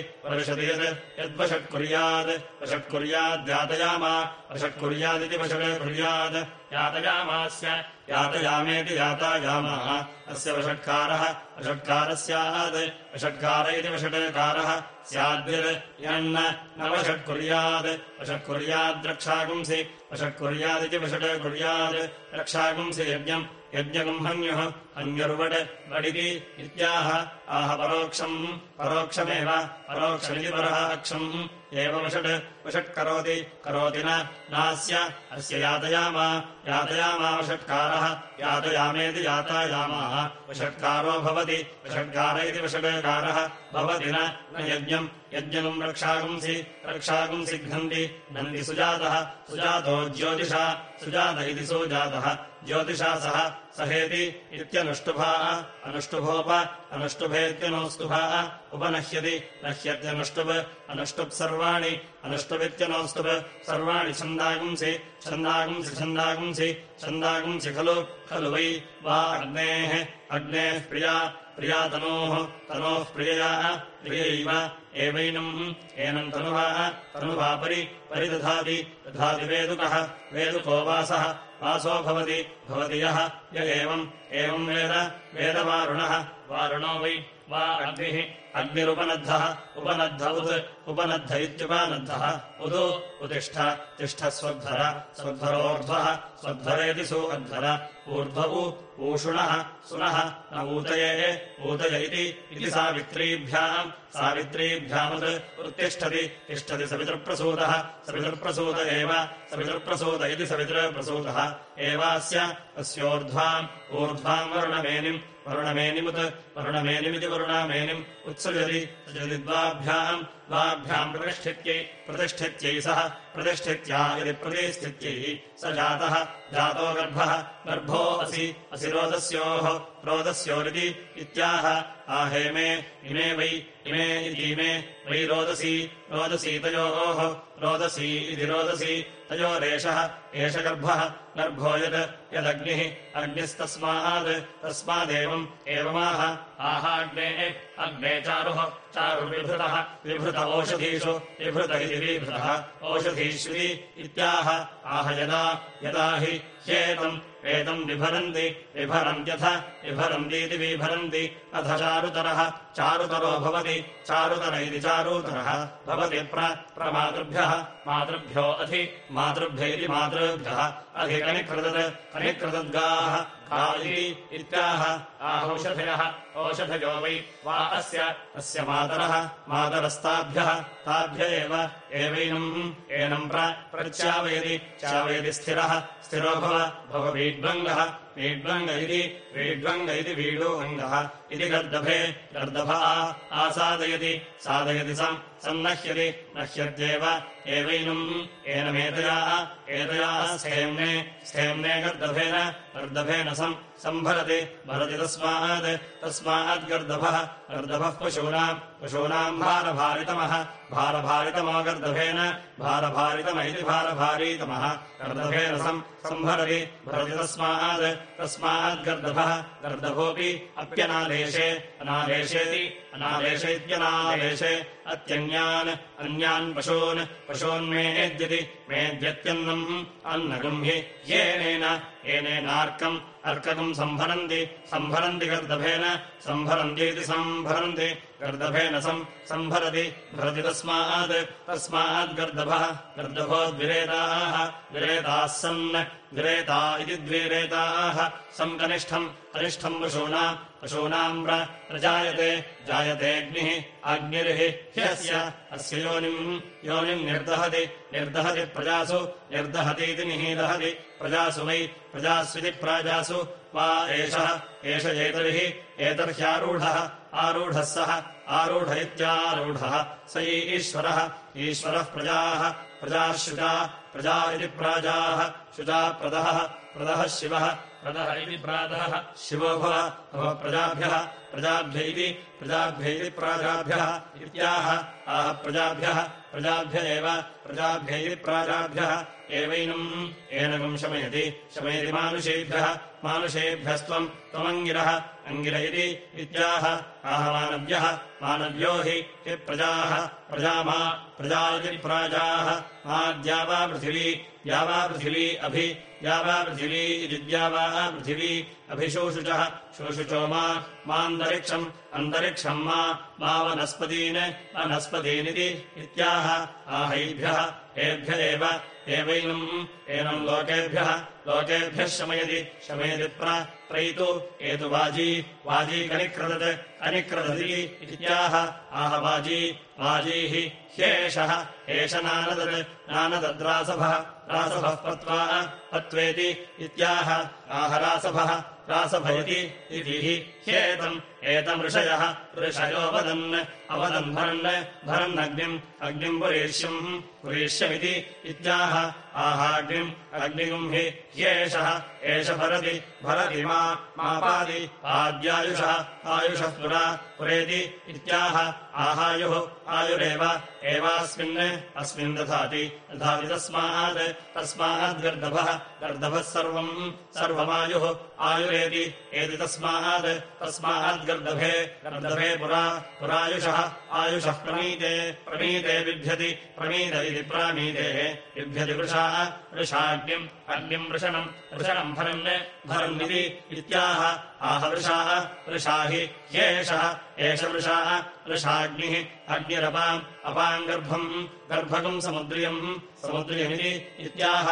यत् यद्वषट्कुर्यात् वषट्कुर्याद्यातयामा वषट्कुर्यादिति वषट् कुर्यात् यातयामास्य यातयामेति यातायामः। अस्य वषट्कारः वषट्कारः स्यात् वषट्कार इति वषट्कारः। स्याद्यत् यन्न न वषट्कुर्यात् वषट्कुर्याद्रक्षागुंसि वषट्कुर्यादिति वषट् कुर्यात् रक्षागुंसि यज्ञम् यज्ञगुम्हन्युः अन्यर्वड् वडिति इत्याह। आह परोक्षम्। परोक्षमेव। परोक्षमिति पराक्षम् एव वषट् वषट्करोति करोति नास्य। अस्य यातयाम। यातयामावषट्कारः यातयामेति यातायामाः। वषट्कारो भवति। वषट्कार इति वषट्कारः भवति न। यज्ञम्। यज्ञम् रक्षागुंसि। रक्षागुंसि घ्नन्ति। नन्ति सुजातः। सुजातो ज्योतिषा। सुजात इति सुजातः। ज्योतिषा सह सहेति इत्यनुष्टुभाः अनुष्टुभोप अनुष्टुभेत्यनोस्तुभाः उपनश्यति नश्यत्यनुष्टुप् अनुष्टुप् सर्वाणि अनुष्टुवित्यनोस्तुप् सर्वाणि छन्दागुंसि छन्दागुंसि छन्दागुंसि छन्दागुंसि खलु खलु वै वा अग्नेः अग्नेः प्रिया प्रिया तनोः तनोः प्रियया प्रियैव एवैनम्। एनम् तनुवाः तनुवापरि परिदधाति। दधाति वेदुकः। वेदुको वासः। वासो भवति। भवति यः। य एवम्। एवम् वेद। वेदवारुणः। वारुणो वै। वा अग्निः। अग्निरुपनद्धः। उपनद्ध उत् उपनद्ध इत्युपनद्धः उदु उतिष्ठ तिष्ठ स्वध्वर स्वध्वरोर्ध्वः स्वध्वरेति सोऽध्वर। ऊर्ध्व ऊषुणः सुनः न ऊतये ऊतय इति सावित्रीभ्याम्। सावित्रीभ्यामुत् उत्तिष्ठति तिष्ठति सवितृप्रसूतः। सवितृप्रसूत एव सवितृप्रसूत इति सवितृप्रसूतः। एवास्य अस्योर्ध्वाम् ऊर्ध्वाम् वरुणमेनिम् वरुणमेनिमुत् वरुणमेनिमिति वरुणामेनिम् उत्सृजति सृजति द्वाभ्याम् द्वाभ्याम् प्रतिष्ठित्यै प्रतिष्ठित्यै सः प्रतिष्ठित्या यदि प्रतिष्ठित्यै स जातः जातो गर्भः गर्भो असि असि रोदस्योः रोदस्योरिति इत्याह। आहेमे इमे वै इमे इतीमे वै रोदसी रोदसी तयोः रोदसी इति रोदसी तयोरेषः एष गर्भः गर्भो यत् यदग्निः अग्निस्तस्मात् तस्मादेवम् एवमाह। आहाग्नेः अग्ने चारुः चारुर्विभृतः विभृत ओषधीषु विभृत इति विभृतः ओषधीष्वि इत्याह। आह यदा यदा हि ह्येतम् एतम् बिभरन्ति बिभरन्त्यथ बिभरन्तीति बिभरन्ति अथ चारुतरः चारुतरो भवति चारुतर इति चारुतरः भवति प्रमातृभ्यः मातृभ्यो अधि मातृभ्य इति मातृभ्यः अधिकनिकृदत् कनिकृदद्गाः इति इत्याह। आहौषधयः। ओषधयो वै वा अस्य। अस्य मातरः। मातरस्ताभ्यः। ताभ्य एव। एवैनम्। एनम् प्रच्यावयति चावयति स्थिरः स्थिरो भव भववीड्वङ्गः वीड्वङ्ग इति वीड्वङ्ग इति वीडोऽङ्गः इति गर्दभे गर्दभा आसादयति सादयति सम् सन्नह्यति नह्यत्येव एवैनम् एनमेतया एतया स्थेम्ने स्थेम्ने गर्दभेन गर्दभेन सम् सम्भरति भरति तस्मात् तस्माद्गर्दभः गर्दभः पशूनाम् पशूनाम् भारभारितमः भारभारितमो गर्दभेन भारभारितम इति भारभारीतमः गर्दभेन सम् सम्भरति भरति तस्मात् तस्माद्गर्दभः गर्दभोऽपि अप्यनादेशे अनादेशेति अनादेश इत्यनादेशे अत्यन्यान् पशून् पशून्मेद्यति मेद्यत्यन्नम् अन्नगम् हि येनेन येनेनार्कम् अर्ककम् सम्भरन्ति सम्भरन्ति गर्दभेन सम्भरन्तीति सम्भरन्ति। गर्दभेन सम् सम्भरति भरति तस्मात् तस्माद्गर्दभः गर्दभो द्विरेताः विरेताः सन् विरेता इति द्विरेताः। सम् कनिष्ठम् कनिष्ठम् पशूनाम् पशूनाम् प्रजायते जायतेऽग्निः अग्निर्हि ह्यस्य अस्य योनिम् योनिम् निर्दहति निर्दहति प्रजासु निर्दहतीति निहीदहति प्रजासु वै प्रजास्विति प्राजासु वा एषः एष एतर्हि एतर्ह्यारूढः आरूढः सः आरूढ इत्यारूढः। स ईश्वरः ईश्वरः प्रजाः प्रजाश्रुता प्रजा इति प्राजाः शुचा प्रदः प्रदः शिवः प्रदः इति प्रातः शिवो भव प्रजाभ्यः प्रजाभ्य इति प्रजाभ्य इति प्राजाभ्यः इत्याह। आह प्रजाभ्यः प्रजाभ्य एव प्रजाभ्य प्राजाभ्यः। एवैनम् एनकम् शमयति शमयति मानुषेभ्यः मानुषेभ्यस्त्वम् त्वमङ्गिरः अङ्गिर इति इत्याह। आह मानव्यः मानव्यो हि हि प्रजाः प्रजामा प्रजा। इति प्राजाः द्यावा पृथिवी अभि द्यावा पृथिवी इति द्यावा पृथिवी। अभिशोषुचः। शोषुचो मा। मान्तरिक्षम्। अन्तरिक्षम् मा। वनस्पतीन्। वनस्पतीनिति इत्याह। आहैभ्यः। एभ्य एव। एवैनम्। एनम् लोकेभ्यः। लोकेभ्यः शमयति। शमयति एतु वाजी वाजी कनिक्रदत् कनिक्रदति इत्याह। आह वाजी वाजीः ह्येषः एष नानदत् नानदद्रासभः रासभः पत्वा पत्वेति इत्याह। आह रासभः रासभयति इति ह्येतम् एतमृषयः ऋषयो वदन् अवदन् भरन् भरन्नग्निम् अग्निम् पुरीष्यम् पुरीष्यमिति इत्याह आहाग्निम् अग्निगुम् हि ह्येषः एष भरति भरति मा मापादि आद्यायुषः आयुषः पुरा पुरेति इत्याह आहायुः आयुरेव एवास्मिन् अस्मिन् दधाति दधाति तस्मात् तस्माद्गर्दभः गर्दभः सर्वम् सर्वमायुः आयुरेति एति तस्मात् तस्माद्गर्दभे पुरा पुरायुषः आयुषः प्रमीते प्रमीते बिभ्यति प्रमीत इति प्रामीतेः बिभ्यति वृषा वृषाग्निम् अग्निम् वृषणम् वृषणम् भरन् भरन्निति इत्याह। आह वृषाः वृषा हि ह्येषः एष वृषाः वृषाग्निः अग्निरपाम् अपाम् गर्भम् गर्भगम् समुद्रियम् समुद्रियमिति इत्याह।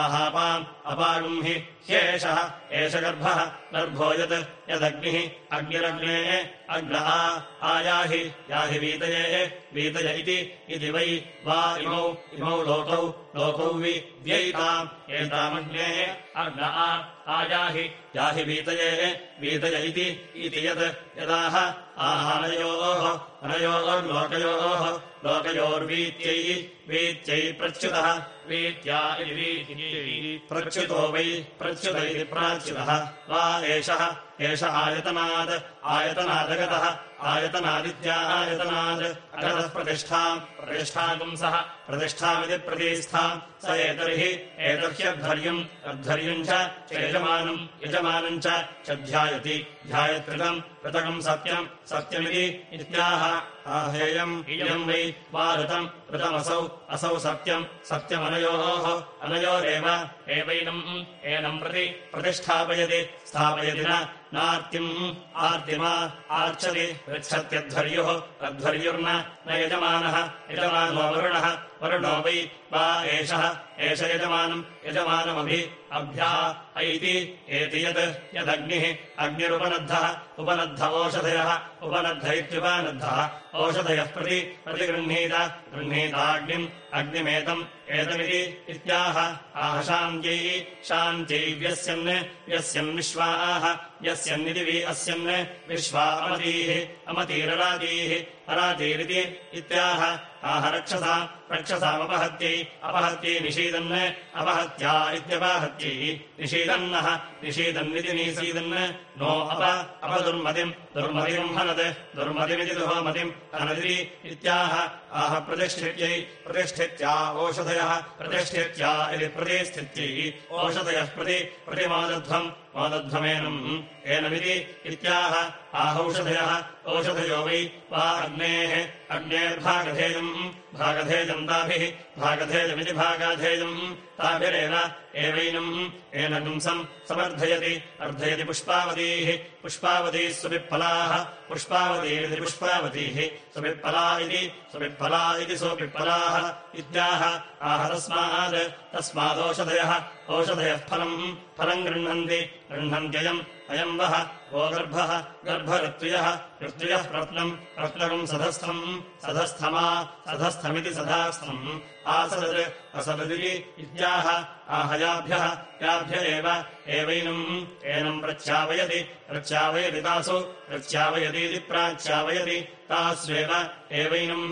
आहापाम् अपागुम् हि ह्येषः एष गर्भः गर्भो यत् यदग्निः अग्निरग्नेः अग्नः आयाहि याहि वीतये वीतय इति वै वा इमौ इमौ लोकौ लोकौ वि व्ययिताम् एतामग्नेः अग्न आयाहि याहि वीतये वीतय इति यत् यदाह आहानयोः अनयोर्लोकयोः लोकयोर्वीत्यै वीत्यै प्रच्युतः वीत्या प्रच्युतो वै प्रच्युत इति प्राच्युतः। वा एषः एष आयतनात् आयतनादगतः आयतनादित्यायतनात् अगतः प्रतिष्ठाम् प्रतिष्ठापुंसः प्रतिष्ठामिति प्रतिष्ठाम् स एतर्हि एतर्ह्यध्वर्यम् अध्वर्यम् च यजमानम् यजमानम् च ध्यायति ध्यायत्कृतम् कृतकम् सत्यम् सत्यमिति इत्याह। आहेयम् इयम् वै वा ऋतम् ऋतमसौ असौ सत्यम् सत्यमनयोः अनयोरेव एवैनम् एनम् प्रति प्रतिष्ठापयति स्थापयति न नार्तिम् आर्तिमा आर्चति पृच्छत्यध्वर्युः अध्वर्युर्न न यजमानः यजमानो वरुणः वरुणो वै वा एषः एष यजमानम् यजमानमभि अभ्या ऐति एति यत् यदग्निः अग्निरुपनद्धः उपनद्ध ओषधयः उपनद्ध इत्युपनद्धः ओषधयः प्रति प्रतिगृह्णीत गृह्णीताग्निम् अग्निमेतम् एतमिति इत्याह। आह शान्त्यै शान्त्यै व्यस्यन् व्यस्यन् विश्वाः यस्यन्निति वि अस्यन् विश्वा अमतीः अमतीररातीः अरातीरिति इत्याह। आह रक्षसा रक्षसामपहत्यै अपहत्यै निषीदन् अपहत्या इत्यपहत्यै निषीदन्नः निषीदन्निति निषीदन् नो अप अपदुर्मतिम् दुर्मतिम् हनत् दुर्मतिमिति दुहोमतिम् हनदिति इत्याह आह प्रतिष्ठित्यै प्रतिष्ठित्या ओषधयः प्रतिष्ठित्या इति प्रतिस्थित्यै ओषधयः प्रति प्रतिमादध्वम् मादध्वमेनम् एनमिति इत्याह आहौषधयः ओषधयो वै वा अग्नेः अग्नेर्भागधेयम् भागधेयम् ताभिः भागधेयमिति भागाधेयम्। ताभिरेव एवैनम् पुंसम् समर्थयति अर्धयति पुष्पावतीः। पुष्पावतीः सुविप्फलाः पुष्पावतीरिति पुष्पावतीः। सुविप्फला इति सुविप्फला इति सुविप्फलाः इत्याह आह तस्मात् तस्मादोषधयः ओषधयः फलम् फलम् गृह्णन्ति। गृह्णन्त्ययम् अयम् वः वो गर्भः गर्भऋत्वियः ऋत्वियः प्रत्नम् रत्नकम् सधस्थम् सधस्थमा सधस्थमिति सधास्थम् आसदत् असददिति इत्याह आहयाभ्यः याभ्य एव एवैनम् एनम् प्रच्यावयति प्रच्यावयति तासु प्रच्यावयतीति प्राच्यावयति तास्वेव एवैनम्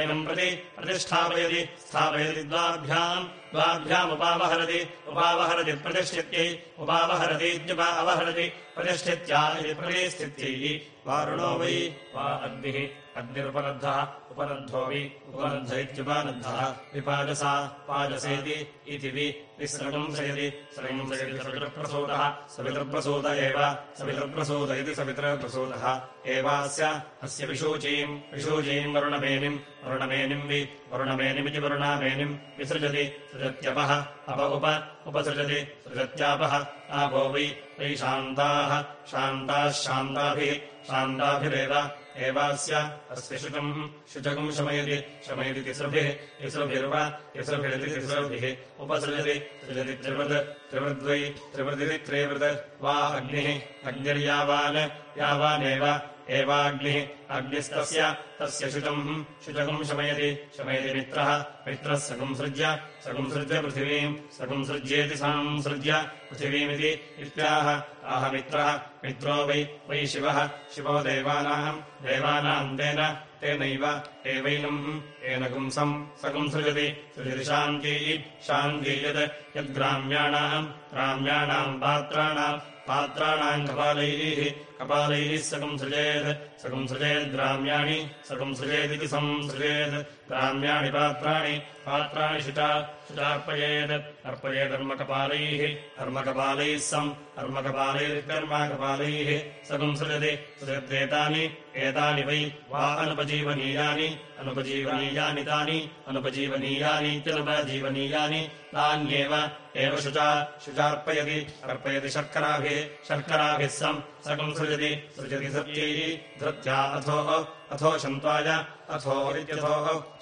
एनम् प्रति प्रतिष्ठापयति स्थापयति द्वाभ्याम् द्वाभ्यामुपावहरति उपावहरति प्रतिष्ठित्यै उपावहरतीत्युपा अवहरति प्रतिष्ठित्या इति प्रतिस्थित्यै वारुणो वै वा अग्निः अग्निरुपनद्धः उपनद्धो वि उपनद्ध इत्युपनद्धः विपाजसा पाजसेति इति वि विसृगंसयति सृगंसयति सवितृप्रसूतः सवितृप्रसूत एव सवितृप्रसूत इति सवितृप्रसूतः। एवास्य अस्य विशूचीम् विशूचीम् वरुणमेनिम् वरुणमेनिम् वि वरुणमेनिमिति वरुणामेनिम् विसृजति। सृजत्यपः अप उप उपसृजति। सृजत्यापः आपो वै वै शान्ताः शान्ताः शान्ताभिः शान्ताभिरेव एवास्य अस्य शुचम्। शुचकम् शमयति। शमयति तिसृभिः। तिसृभिरिति तिसृभिः। उपसृजति। सृजति त्रिवृत् त्रिवृद्वै। त्रिवृदिति त्रिवृत् वा अग्निः। अग्निर्यावान्। यावानेव एवाग्निः अग्निस्तस्य तस्य शुचम्। शुचकम् शमयति। शमयति मित्रः। मित्रः सगुंसृज्य सगुंसृज्य पृथिवीम्। सगुंसृज्येति संसृज्य पृथिवीमिति इत्याह। आह मित्रः। मित्रो वै वै शिवः। शिवो देवानाम्। देवानाम् तेन। तेनैव एवैनम्। येन गुंसम् सगुंसृजति सृजति। शान्ती। शान्ती यत् यद्ग्राम्याणाम्। ग्राम्याणाम् पात्राणाम् पात्राणाम् कपालैः कपालैः सकम् सृजेत् सकम् सृजेद्ग्राम्याणि सकम् सृजेदिति संसृजेत्। ग्राम्याणि पात्राणि पात्राणि शुचा शुचार्पयेत् अर्पयेदर्मकपालैः धर्मकपालैः सम् धर्मकपालैर्कर्मकपालैः सकम् सृजति सृजद्वेतानि एतानि वै वा अनुपजीवनीयानि अनुपजीवनीयानि तानि अनुपजीवनीयानीत्यनुपजीवनीयानि तान्येव, एव शुचा, शुचार्पयति, अर्पयति शर्कराभिः शर्कराभिः सम्। सकम् सृजति सत्यैः, धृत्या अथो अथो शन्त्वाय अथोरित्यथो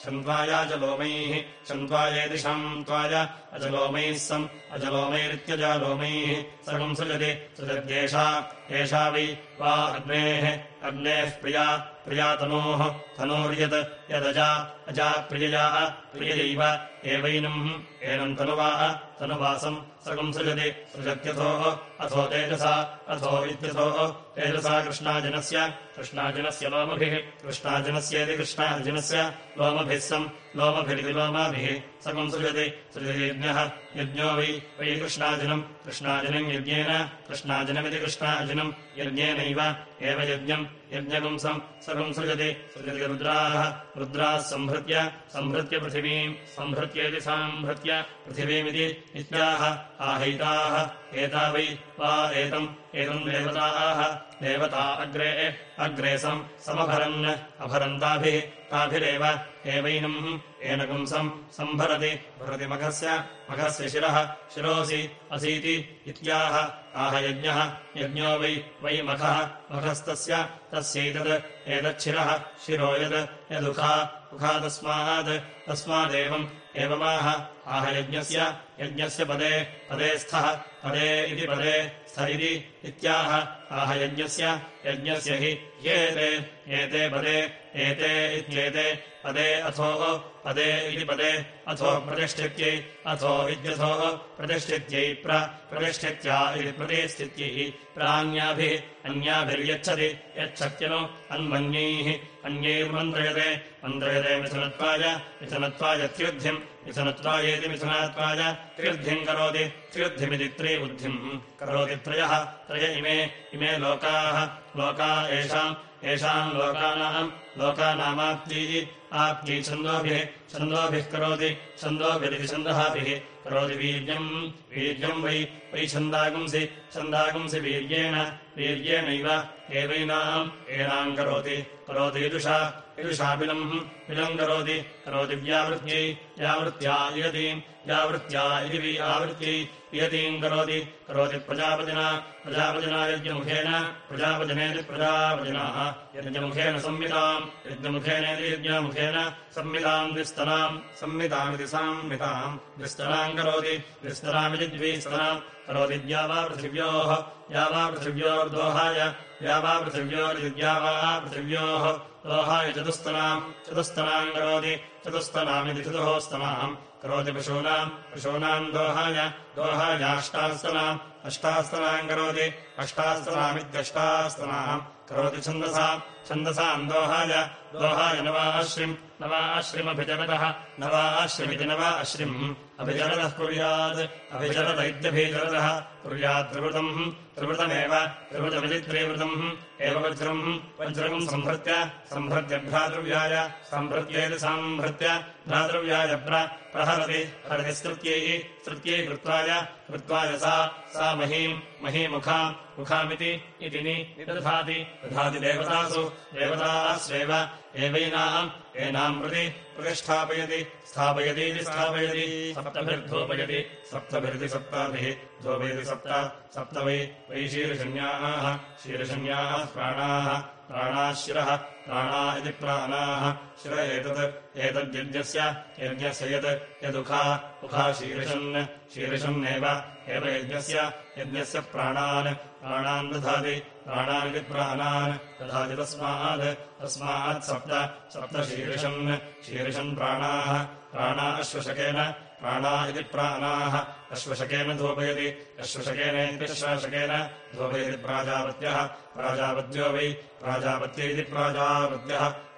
शन्त्वायाजलोमैः शन्त्वायेति शन्त्वाय अजलोमैः सम् अजलोमैरित्यजालोमैः सकम् सृजति सृजद्येषा एषा वै वा अग्नेः अग्नेः प्रिया प्रिया तनोः तनोर्यत् यदजा, अजा प्रियया प्रियैव एवैनम्। एनम् तनुवा तनुवासम् सृजति, सृजत्यथोः, अथो तेजसा, अथो इत्यथो, तेजसा कृष्णाजनस्य कृष्णाजनस्य लोमभिः कृष्णाजनस्येति कृष्णार्जुनस्य लोमभिः सम्, लोमभिरिति लोमाभिः। सकम् सृजति सृजयज्ञः यज्ञो वै वै कृष्णाजनम् कृष्णाजनम् यज्ञेन कृष्णाजनमिति कृष्णार्जुनम् यज्ञेनैव, एव यज्ञम् यज्ञपुंसम् सकम् सृजति सृजति रुद्राः रुद्राः सम्भृत्य सम्भृत्य पृथिवीम् सम्भृत्येति सम्भृत्य पृथिवीमिति नित्याः एता वै वा एतम् एतम् देवताः देवता अग्रे अग्रे सम् समभरन् अभरन्ताभिः ताभिरेव एवैनम् येन पुंसम् सम्भरति भरति मघस्य मघस्य शिरः शिरोऽसि असीति इत्याह आह यज्ञः यज्ञो वै वै मखः मखस्तस्य तस्यैतत् एतच्छिरः शिरो यद् यदुखा उखा तस्मात् तस्मादेवम् एवमाह आह यज्ञस्य यज्ञस्य पदे पदे स्थः पदे इति पदे स्थ इति इत्याह आह यज्ञस्य यज्ञस्य हि येते एते पदे एते इत्येते पदे अथो पदे इति पदे अथो प्रतिष्ठित्यै अथो इत्यथो प्रतिष्ठित्यै प्रतिष्ठित्या इति प्रतिस्थित्यै प्राण्याभिः अन्याभिर्यच्छति यच्छत्यनु अन्मन्यैः अन्यैर्मन्त्रयते मन्त्रयते मिथुनत्वाय मिथुनत्वाय त्युद्धिम् मिथुनत्वायेति मिथुनात्वाय त्रिवृद्धिम् करोति त्रिवृद्धिमिति त्रिबुद्धिम् करोति त्रयः त्रय इमे इमे लोकाः लोका येषाम् येषाम् लोकानाम् लोकानामाप्तीः, आप्ती छन्दोभिः छन्दोभिः करोति, छन्दोभिरिति छन्दःभिः करोति वीर्यम् वीर्यम् वै वै छन्दागुंसि छन्दागुंसि वीर्येण, वीर्येणैव। एवैनाम् एनाम् करोति। करोति यजुषा यजुषापिलम् पिलम्। करोति। करोति व्यावृत्यै। व्यावृत्त्या इयतीम्। व्यावृत्त्या इति वि आवृत्त्यै इयतीम् करोति। करोति प्रजापतिना। प्रजापतिना यज्ञमुखेन। प्रजापजनेति प्रजापजनाः यज्ञमुखेन संमिताम्। यज्ञमुखेनेति यज्ञमुखेन संमिताम् द्विस्तराम् संमितामिति संमिताम् द्विस्तराम् करोति। द्विस्तरामिति द्विस्तराम् करोति द्यावा पृथिव्योः द्यावा पृथिव्योर्दोहाय द्यावा पृथिव्योर्द्यावा पृथिव्योः दोहाय चतुस्तनाम् चतुस्तनाम् करोति चतुस्तनामिति चतुःस्तनाम् करोति पशूनाम् पशूनाम् दोहाय दोहायाष्टास्तनाम् अष्टास्तनाम् करोति अष्टास्तनामित्यष्टास्तनाम् करोति छन्दसाम् छन्दसाम् दोहाय दोहाय नवाश्रिम् नवाश्रिमभिजरतः नवाश्रिमिति नवा अश्रिम् अभिजरतः कुर्यात् अभिजरत इत्यभिजरतः कुर्यात् त्रिवृतम् त्रिवृतमेव त्रिवृतमिति त्रिवृतम् एव वज्रम् वज्रम् सम्भृत्य सम्भृत्य भ्रातृव्याय सम्भृत्येति सम्भृत्य भ्रातृव्याय प्रहरति हरति स्तृत्यै स्तृत्यै कृत्वाय कृत्वाय सा सा महीम् महीमुखाम् रुखामिति इति निदधाति। दधाति देवतासु देवतास्वेव एवैनाम् एनाम् प्रति प्रतिष्ठापयति स्थापयतीति स्थापयति सप्तभिर्धोपयति सप्तभिरिति सप्ताभिः धोपयति सप्त सप्त वै वै शीर्षण्याः शीर्षण्याः प्राणाः प्राणाः शिरः प्राणा इति प्राणाः शिर एतत् एतद्यज्ञस्य यज्ञस्य यत् यदुखा उखा शीर्षन् शीर्षन्नेव एव यज्ञस्य यज्ञस्य प्राणान् प्राणान् दधाति प्राणानिति प्राणान् दधाति तस्मात् तस्मात् सप्त सप्तशीर्षन् शीर्षन् प्राणाः प्राणा अश्वशकेन प्राणा इति प्राणाः अश्वशकेन धूपयति अश्वशकेनेत्यश्वशकेन धूपयति प्राजापत्यः प्राजापत्यो वै प्राजापत्य इति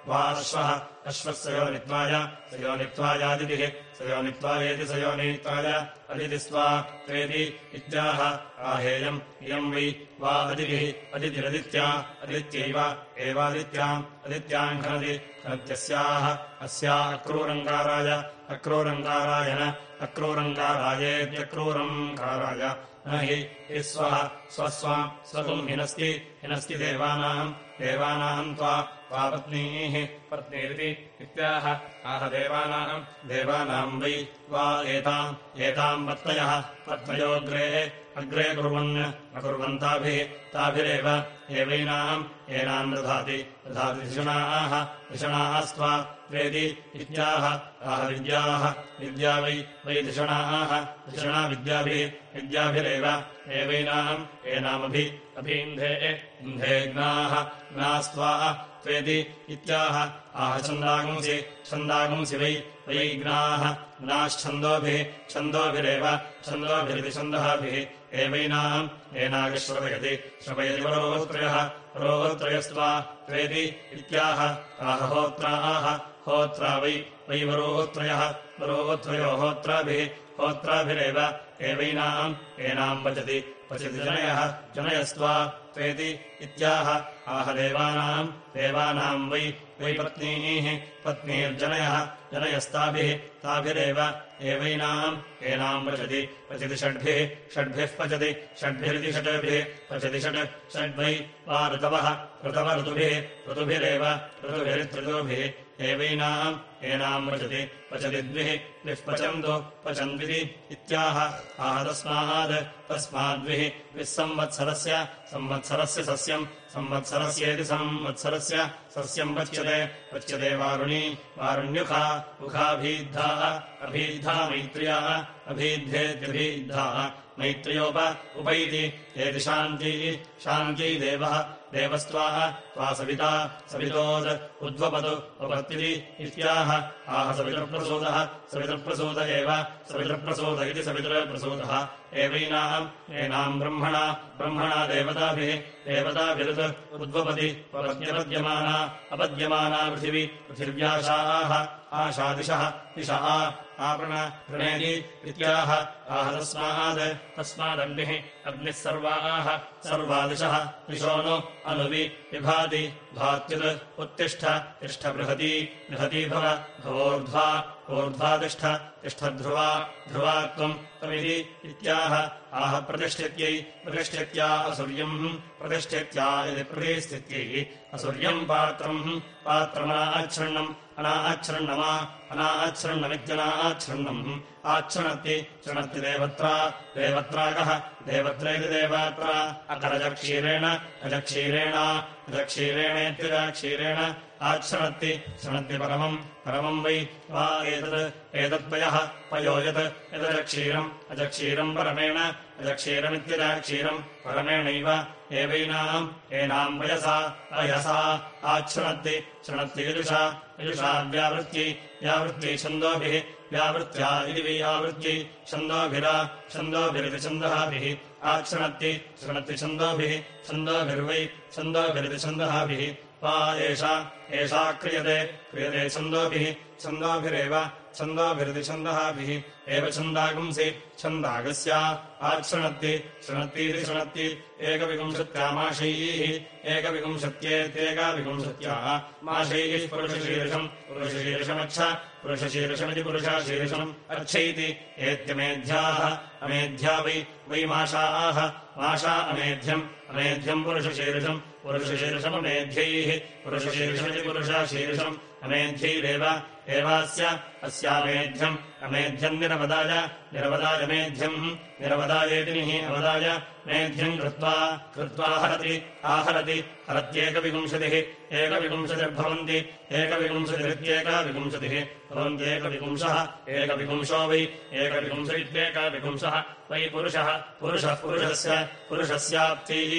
वा अश्वः अश्वस्य योनित्वाय स योनित्वायादितिः स योनित्वायेति स योनित्वाय अदिति स्वा त्वेति इत्याह आहेयम् इयम् वै वा अदितिः अदितिरदित्या अदित्यैव एवादित्याम् अदित्याम् खनति खनत्यस्याः अस्या अक्रूरङ्गाराय अक्रूरङ्गाराय न अक्रूरङ्गारायेत्यक्रूरङ्काराय न हि हि स्वः स्वस्वाम् स्वतुम् हिनस्ति हिनस्ति देवानाम् देवानाम् त्वा त्वापत्नीः पत्नीरिति इत्याह। आह देवानाम् देवानाम् वै वा एताम् एताम् पत्नयः पत्नयोऽग्रे अग्रे कुर्वन् न कुर्वन्ताभिः ताभिरेव एवैनाम् एनाम् दधाति। दधाति धिषणाः इत्याह। आह विद्याः विद्या वै वै धिषणाः। धिषणा विद्याभिः विद्याभिरेव एवैनाम् एनामभि अभीन्धे ज्ञाः ज्ञास्त्वा त्वेदि इत्याह आह छन्दागुंसि वै वै ज्ञाः ज्ञाश्छन्दोभिः छन्दोभिरेव छन्दोभिरिति छन्दःभिः एवैनाम् एनागश्रवयति श्रवयति वरोत्रयः वरोत्रयस्त्वा त्वेदि इत्याह आह होत्राः वै वै वरोत्रयः वरोत्रयो होत्राभिः होत्राभिरेव एवैनाम् एनाम् पचति पचति जनयः जनयस्त्वा त्वेति इत्याह। आह देवानाम् देवानाम् वै वै पत्नीः पत्नीर्जनयः जनयस्ताभिः ताभिरेव एवैनाम् एनाम् पचति पचति षड्भिः षड्भिः पचति षड्भिरिति षड्भिः पचति षड् षड्वै वा ऋतवः ऋतव ऋतुभिः ऋतुभिरेव ऋतुभिरित्ऋतुभिः एवैनाम् एनाम् पचति। पचति द्विः। द्विः पचन्तु। पचन्विति इत्याह। आह तस्मात्। तस्माद्विः द्विः। संवत्सरस्य। संवत्सरस्य सस्यम्। संवत्सरस्येति संवत्सरस्य सस्यम् पच्यते। पच्यते वारुणी। वारुण्युखा। मुखाभीद्धा अभीद्धा मैत्र्या। अभीध्येत्यभीद्धा मैत्र्योप उपैति एति शान्ती। शान्त्यै देवः। देवस्त्वा त्वा सविता सवितोद् उद्वपतु उपत्तिति इत्याह। आह सवितृप्रसूदः सवितृप्रसूद एव सवितृप्रसूद इति सवितृप्रसूदः उपपद्यपद्यमाना अपद्यमाना पृथिवी पृथिव्याशाः आशादिशः तस्मात् तस्मादग्निः अग्निः सर्वाः सर्वादिशः body, भात्युत् उत्तिष्ठ, तिष्ठ बृहती बृहती भव, भवोर्ध्वा ऊर्ध्वा तिष्ठ, तिष्ठध्रुवा ध्रुवा त्वम् त्वमिति इत्याह, आह प्रतिष्ठित्यै, प्रतिष्ठित्या असुर्यम् प्रतिष्ठित्या इति प्रतिस्थित्यै असुर्यम् पात्रम् पात्रमनाच्छृण्णम् अनाच्छृण्णमा अनाच्छृण्णमित्यनाच्छृण्णम् आच्छृणति शृणति देवत्रा देवत्रागः देवत्र इति देवात्रा, अकरजक्षीरेण अजक्षीरेण अजक्षीरेणेत्यजक्षीरेण आच्छृणति शृणति परमम्। परमम् वै वा एतत् एतद्वयः पयो यत्। यदजक्षीरम्। अजक्षीरम् परमेण। अजक्षीरमित्यजक्षीरम् परमेणैव। एवैनाम्। एनाम् वयसा। अयसा। यजुषा। यजुषा व्यावृत्यै व्यावृत्यै छन्दोभिः व्यावृत्या इति व्यावृत्यै छन्दोभिरा छन्दोभिरिति छन्दःभिः आच्छृणति शृणति छन्दोभिः छन्दोभिर्वै छन्दोभिरिति छन्दःभिः वा एषा एषा क्रियते क्रियते छन्दोभिः छन्दोभिरेव छन्दोभिरिति छन्दःभिः एव छन्दागुंसि। छन्दागस्या आच्छृणत्ति। शृणत्तीति शृणत्ति। एकविंशत्यामाशैः एकविंशत्येत्येकाविंशत्याः माशैः पुरुषशीर्षम्। पुरुषशीर्षमच्छ। पुरुषशीर्षमिति पुरुषाशीर्षम् अच्छैति एत्यमेध्याः। अमेध्या वै वै माशाः। माशा अमेध्यम्। अमेध्यम् पुरुषशीर्षम्। पुरुषशीर्षममेध्यैः। पुरुषशीर्षमिति पुरुषाशीर्षम्। अमेध्यैरेव एवास्य अस्यामेध्यम् अमेध्यम् निरवदाय निरवदाय मेध्यम् निरवदायेतिनिः अवदाय मेध्यम् कृत्वा कृत्वा हरति आहरति हरत्येकविंशतिः एकविंशतिर्भवन्ति एकविंशतिरित्येकाविंशतिः भवन्त्येकविपुंशः एकविपुंशो वै एकविपुंशैत्येकाविपुंशः वै पुरुषः पुरुषः पुरुषस्य पुरुषस्याप्त्यैः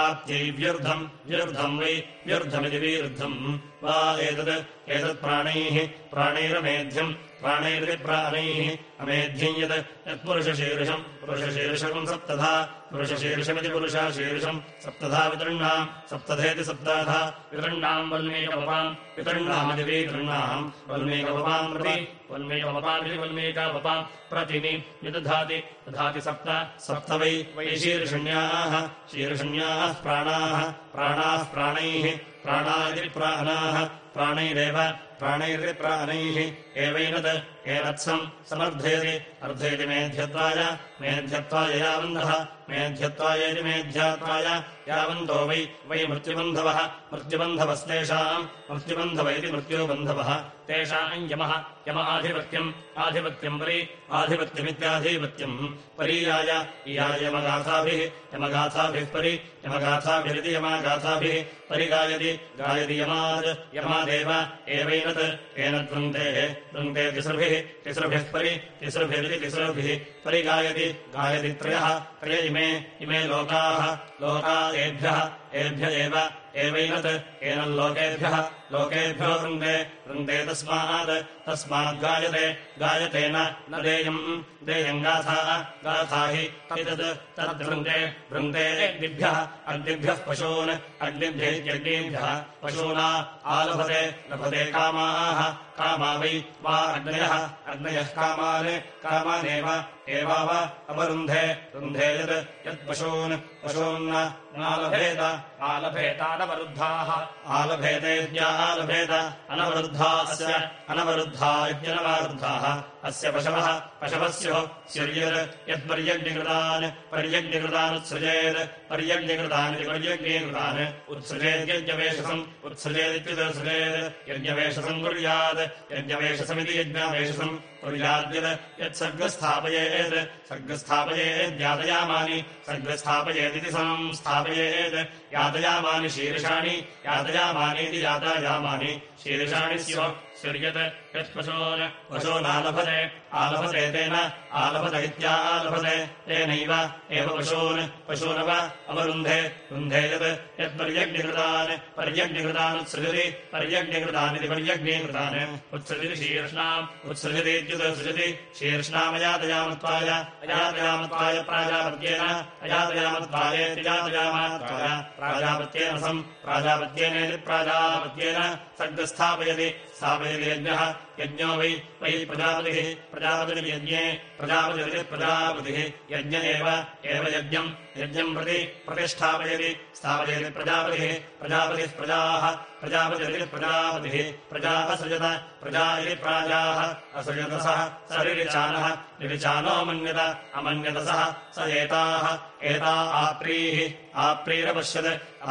आप्त्यै व्यर्थम् व्यर्थम् वै व्यर्थमिति वीर्धम् वा एतत् एतत्प्राणैः प्राणैरमेध्यम् प्राणैरिति प्राणैः अमेध्यम् यत् यत्पुरुषशीर्षम् पुरुषशीर्षकम् सप्तधा पुरुषशीर्षमिति पुरुषाशीर्षम् सप्तधा वितृण्णाम् सप्तधेति सप्ताधा वितृण्णाम् वल्मीकपपाम् वितृण्णामिति वीतृण्णाम् वल्मीकपपाम् प्रति वल्मीकपपामिति वल्मीकापपाम् प्रतिनि विदधाति दधाति सप्त सप्त वै वै शीर्षण्याः शीर्षण्याः प्राणाः प्राणाः प्राणैः प्राणादिति प्राणाः प्राणैरेव प्राणैरिति प्राणैः एवैनत् एनत्सम् समर्थयति। अर्थयति मेध्यत्वाय मेध्यत्वाय यावन्तः मेध्यत्वायेति मेध्यात्वाय यावन्तो वै वै मृत्युबन्धवः। मृत्युबन्धवस्तेषाम् मृत्युबन्धव इति मृत्युबन्धवः। तेषाम् यमः यम आधिपत्यम् आधिपत्यम् परि आधिपत्यमित्याधिपत्यम् परीयाय इयाय यमगाथाभिः यमगाथाभिः परि यमगाथाभिरिति यमागाथाभिः परिगायति। गायति यमाद् यमादेव एवैनत् एनद्वृन्ते वृन्ते तिसृभिः तिसृभिः परि तिसृभिरिति तिसृभिः परिगायति, गायति गायति त्रयः, त्रय इमे इमे लोकाः लोका एभ्यः एभ्य एव, एवैनत् एनल्लोकेभ्यः लोकेभ्यो वृन्दे वृन्दे तस्मात् तस्माद्गायते गायतेन न देयम् देयम् गाथाः, गाथा हि तत् तद्वृन्दे वृन्दे अग्निभ्यः अग्निभ्यः पशून् अग्निभ्यैत्यग्निभ्यः पशूना आलभते, लभते कामाः, कामा वै वा अग्नयः अग्नयः कामान् कामानेव एवाव अवरुन्धे रुन्धे यत् यत्पशून् पशून्न नालभेत आलभेतानवरुद्धाः आलभेतेद्या आलभेत अनवरुद्धा अस्य अनवरुद्धा इत्यनवरुद्धाः। अस्य पशवः पशवः स्युः स्युर्यत् यत्पर्यग्निकृतान् पर्यग्निकृतानुत्सृजेत् पर्यग्निकृतानिति पर्यग्नीकृतान् उत्सृजेद्यज्ञवेशसम् उत्सृजेदित्युत्सृजेत् यज्ञवेशसम् कुर्यात्। यज्ञवेशसमिति यज्ञावेशसम् कुर्याद्यत् यत्सर्गस्थापयेत् सर्गस्थापयेद्यातयामानि सर्गस्थापयेदिति संस्थापयेत् यातयामानि शीर्षाणि यातयामानीति यातायामानि शीर्षाणि स्युः स्युर्यत् यत्पशून् पशूनालभते, आलभते तेन आलभत इत्यालभते, तेनैव एव पशून्, पशूनव अवरुन्धे, रुन्धे यत्, यत्पर्यग्निकृतान् पर्यग्निकृतानुत्सृजति पर्यग्निकृतानिति पर्यग्नीकृतान् उत्सृजति शीर्ष्णाम् उत्सृजतीत्युत्सृजति शीर्ष्णामयातयामत्वाय, अयातयामत्वाय प्राजापत्येन अयातयामत्वायेत्यातयामात्वाय प्राजापत्येन सम् प्राजापत्येनेति प्राजापत्येन सर्गस्थापयति यज्ञः यज्ञो वै वै प्रजापतिः प्रजापतिर्यज्ञे प्रजापतिरिति प्रजापतिः यज्ञ एव एव यज्ञम् यज्ञम् प्रति प्रतिष्ठापयति स्थापयति प्रजापतिः प्रजापतिः प्रजाः प्रजापतिरिति प्रजापतिः प्रजा असृजत प्रजा इति प्राजाः असृजत सः रिरिचानः रिरिचानो मन्यत अमन्यत सः एताः एता आप्रीः आप्रीरपश्यत्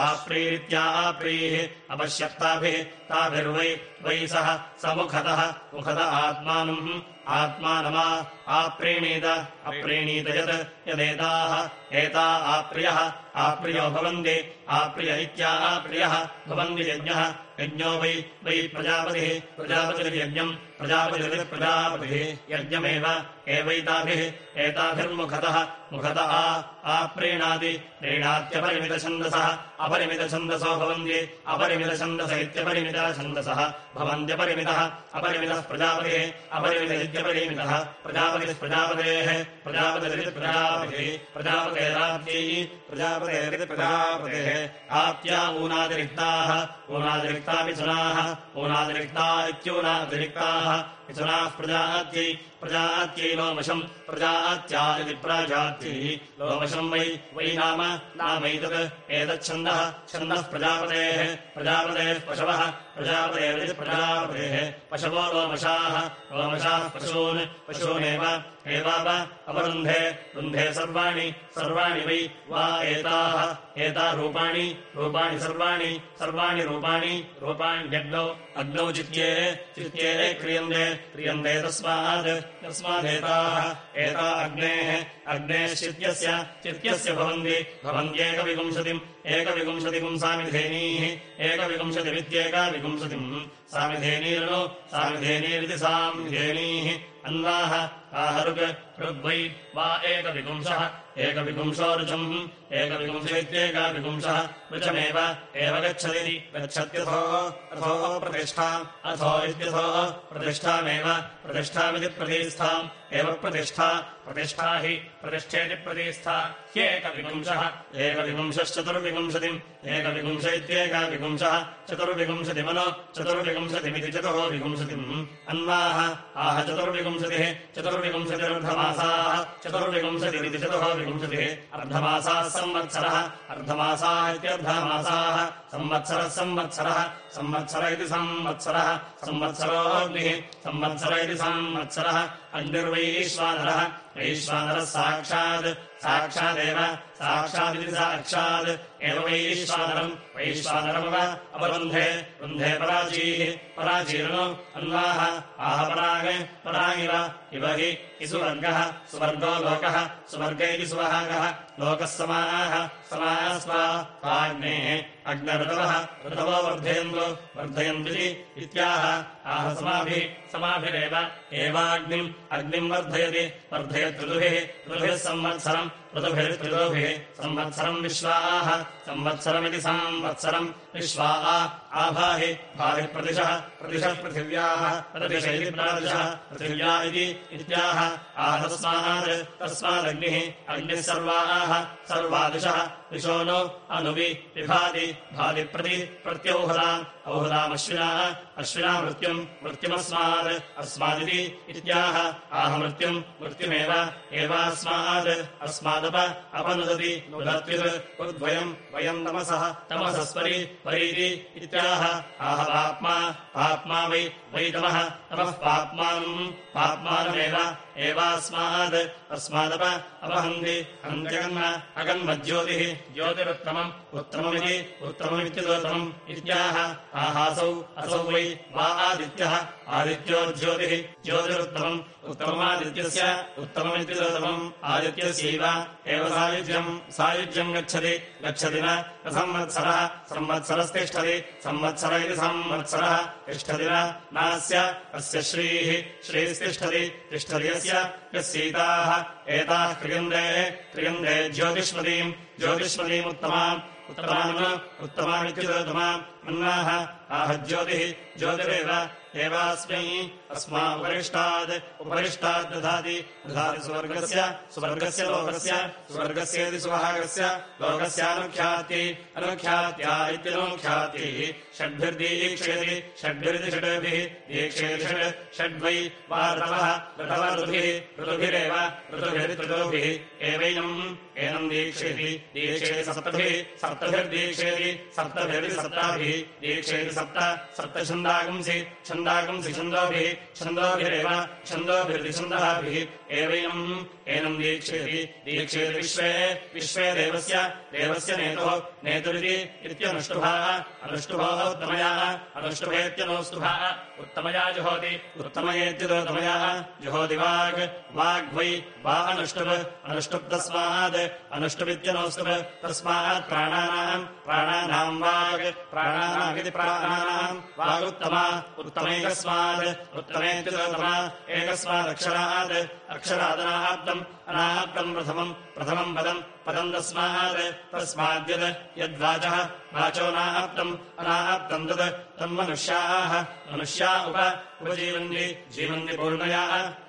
आप्रीरित्या आप्रीः अपश्यत्ताभिः ताभिर्वै वै सः स मुखत आत्मानम् आत्मानमा आप्रीणीत अप्रीणीत यत् यदेताः एता आप्रियः आप्रियो भवन्ति आप्रिय इत्या आप्रियः भवन्ति यज्ञः यज्ञो वै वै प्रजापतिः प्रजापतिर्यज्ञम् प्रजापतिरिति प्रजापतिः यज्ञमेव एवैताभिः एताभिर्मुखतः मुखत आ आप्रीणाति प्रीणात्यपरिमितछन्दसः अपरिमितछन्दसो भवन्ति अपरिमितछन्दस इत्यपरिमितछन्दसः भवन्त्यपरिमितः अपरिमितः प्रजापतिः अपरिमित इत्यपरिमितः प्रजापतिः प्रजापतेः प्रजापतिरिति प्रजापतिः। प्रजापतेराप्त्यै प्रजापतेरिति प्रजापतेः आप्त्या ऊनातिरिक्ताः। ऊनातिरिक्ता मिथुनाः ऊनातिरिक्ता। इत्यूनातिरिक्ताः मिथुनाः प्रजात्यै प्रजात्यै लोमशम्। प्रजात्या इति प्राजात्यै लोमशम् वै वै नाम। नामैतत् एतच्छन्दः छन्दः। प्रजापतेः प्रजापतेः पशवः। प्रजापतेरिति प्रजापतेः पशवो लोमशाः लोमशाः पशून् पशूनेव एवाव अवरुन्धे रुन्धे सर्वाणि सर्वाणि वै वा एताः एता रूपाणि रूपाणि सर्वाणि सर्वाणि रूपाणि रूपाण्यग्नौ अग्नौ चित्ये चित्ये क्रियन्ते क्रियन्ते तस्मात् तस्मादेताः एता अग्नेः अग्नेश्चित्यस्य चित्यस्य भवन्ति भवन्त्येकविंशतिम् एकविंशतिपुम् सामिधेनीः एकविंशतिमित्येकाविंशतिम् सामिधेनीर्नो सामिधेनीरिति सामिधेनीः अन्वाः आहरुक् एकविपुंसः एकविपुंसो ऋचम् एकविपुंस इत्येकाविपुंसः ऋचमेव एव गच्छति प्रतिष्ठा प्रतिष्ठामेव प्रतिष्ठामिति प्रतिष्ठाम् एव प्रतिष्ठा प्रतिष्ठा हि प्रतिष्ठेति प्रतिष्ठा ह्येकविपुंसः एकविपुंशश्चतुर्विपुंशतिम् एकविपुंश इत्येकाविपुंसः चतुर्विपुंशतिमनो चतुर्विपुंशतिमिति चतुः विपुंशतिम् अन्वाः आह चतुर्विपुंशतिः चतुर्विपुंशतिरर्धमासाः चतुर्विपुंशतिरिति चतुः विपुंशतिः अर्धमासाः संवत्सरः अर्धमासाः इत्यर्धमासाः संवत्सरः संवत्सरः संवत्सर इति संवत्सरः संवत्सरोऽग्निः संवत्सर इति संवत्सरः अग्निर्वैश्वानरः वैश्वानरः साक्षात् साक्षादेव साक्षादिति साक्षात् एव वैश्वानरम् वैश्वानरमव अवरुन्धे रुन्धे पराचीः पराचीर्नो अन्वाः आह पराग परागिव इव हि सुवर्गः सुवर्गो लोकः सुवर्ग इति सुवहागः लोकः समाः समाः स्वा स्वाग्नेः अग्नऋतवः ऋतवो वर्धयन्तु वर्धयन्ति इत्याह आह समाभिः समाभिरेव एवाग्निम् अग्निम् वर्धयति वर्धयत्ऋतुभिः ऋतुभिः संवत्सरम् ऋतुभिर्त्रितुभिः संवत्सरम् विश्वाः संवत्सरमिति संवत्सरम् विश्वा आभाहि भाहि प्रतिशः प्रतिशः पृथिव्याः प्रतिश इति प्रादिशः पृथिव्या इति इत्याह। आह तस्मात् तस्मादग्निः अग्निः सर्वाः सर्वादिशः दिशो नो अनुवि विभाति भाति प्रति प्रत्यौहदाम् औहदामश्विनाः अश्विना मृत्युम् मृत्युमस्मात् अस्मादिति मृत्युमेव एवास्मात् अस्मादप अपनुदति नुदत्वित् उद्वयम् वयम् तमसः तमसस्परि परीति इत्याह आह पाप्मा पाप्मा वै वै तमः पाप्मानम् पाप्मानमेव एवास्मात्। अस्मादप अपहन्ति अन्त्यगन्म अगन्मज्योतिः ज्योतिरुत्तमम् उत्तममिति उत्तममित्युदोत्तमम् इत्याह। आहासौ असौ वै वा आदित्यः आदित्यो ज्योतिः ज्योतिरुत्तमम् उत्तममादित्यस्य उत्तममित्युदोत्तमम् आदित्यस्यैव। एव सायुज्यम् सायुज्यम् गच्छति गच्छति न संवत्सरः संवत्सरस्तिष्ठति संवत्सर इति संवत्सरः तिष्ठति नास्य अस्य अस्य श्रीः, श्रीस्तिष्ठति, तिष्ठति यस्य यस्यैताः एताः क्रियन्ते क्रियन्ते ज्योतिष्मतीम् ज्योतिष्मतीमुत्तमाम् उत्तमान्। उत्तमामित्युदोत्तमाम् अन्नाः, आह ज्योतिः, ज्योतिरेव, एवास्मै। अस्मा उपरिष्टात् उपरिष्टात् दधाति दधाति स्वर्गस्य स्वर्गस्य लोकस्य स्वर्गस्येति सुभागस्य, लोकस्यानुख्याति, अनुख्यात्या इत्यनुख्यातिः षड्भिर्दीक्षेति षड्भिरिति षड्भिः दीक्षेति षड्, षड्वै ऋतुभिरेव एवैनम्, एनम् सप्तभिः सप्तभिरिति सप्ताभिः सप्त, सप्तछन्दागंसि, छन्दागंसि छन्दोभिः छन्दोभिरेव छन्दोभिर्दिछन्दःभिः एवैनम् एनम् दीक्षेति दीक्षेति विश्वे विश्वे देवस्य देवस्य नेतुः अनुष्टुभेत्यनोस्तुभः उत्तम उत्तमया जुहोति उत्तमयेत्युदोत्तमया जुहोति वाग् वाग्वै वा अनुष्टुप् अनुष्टुप् तस्मात् अनुष्टुमित्यनोऽस्तुप् तस्मात् प्राणानाम् प्राणानाम् वाग् प्राणानामिति प्राणानाम् वागुत्तमा उत्तमैकस्मात् उत्तमेत्युदोत्तमा एकस्मादक्षरात् अक्षरादनाप्तम् अनाप्तम् प्रथमम् प्रथमम् पदम् पदम् तस्मात् तस्माद्यत् यद्वाचः वाचो नाप्तम् अनाप्तम् तत् तन्मनुष्याः मनुष्या उप उपजीवन्ति, जीवन्ति पूर्णया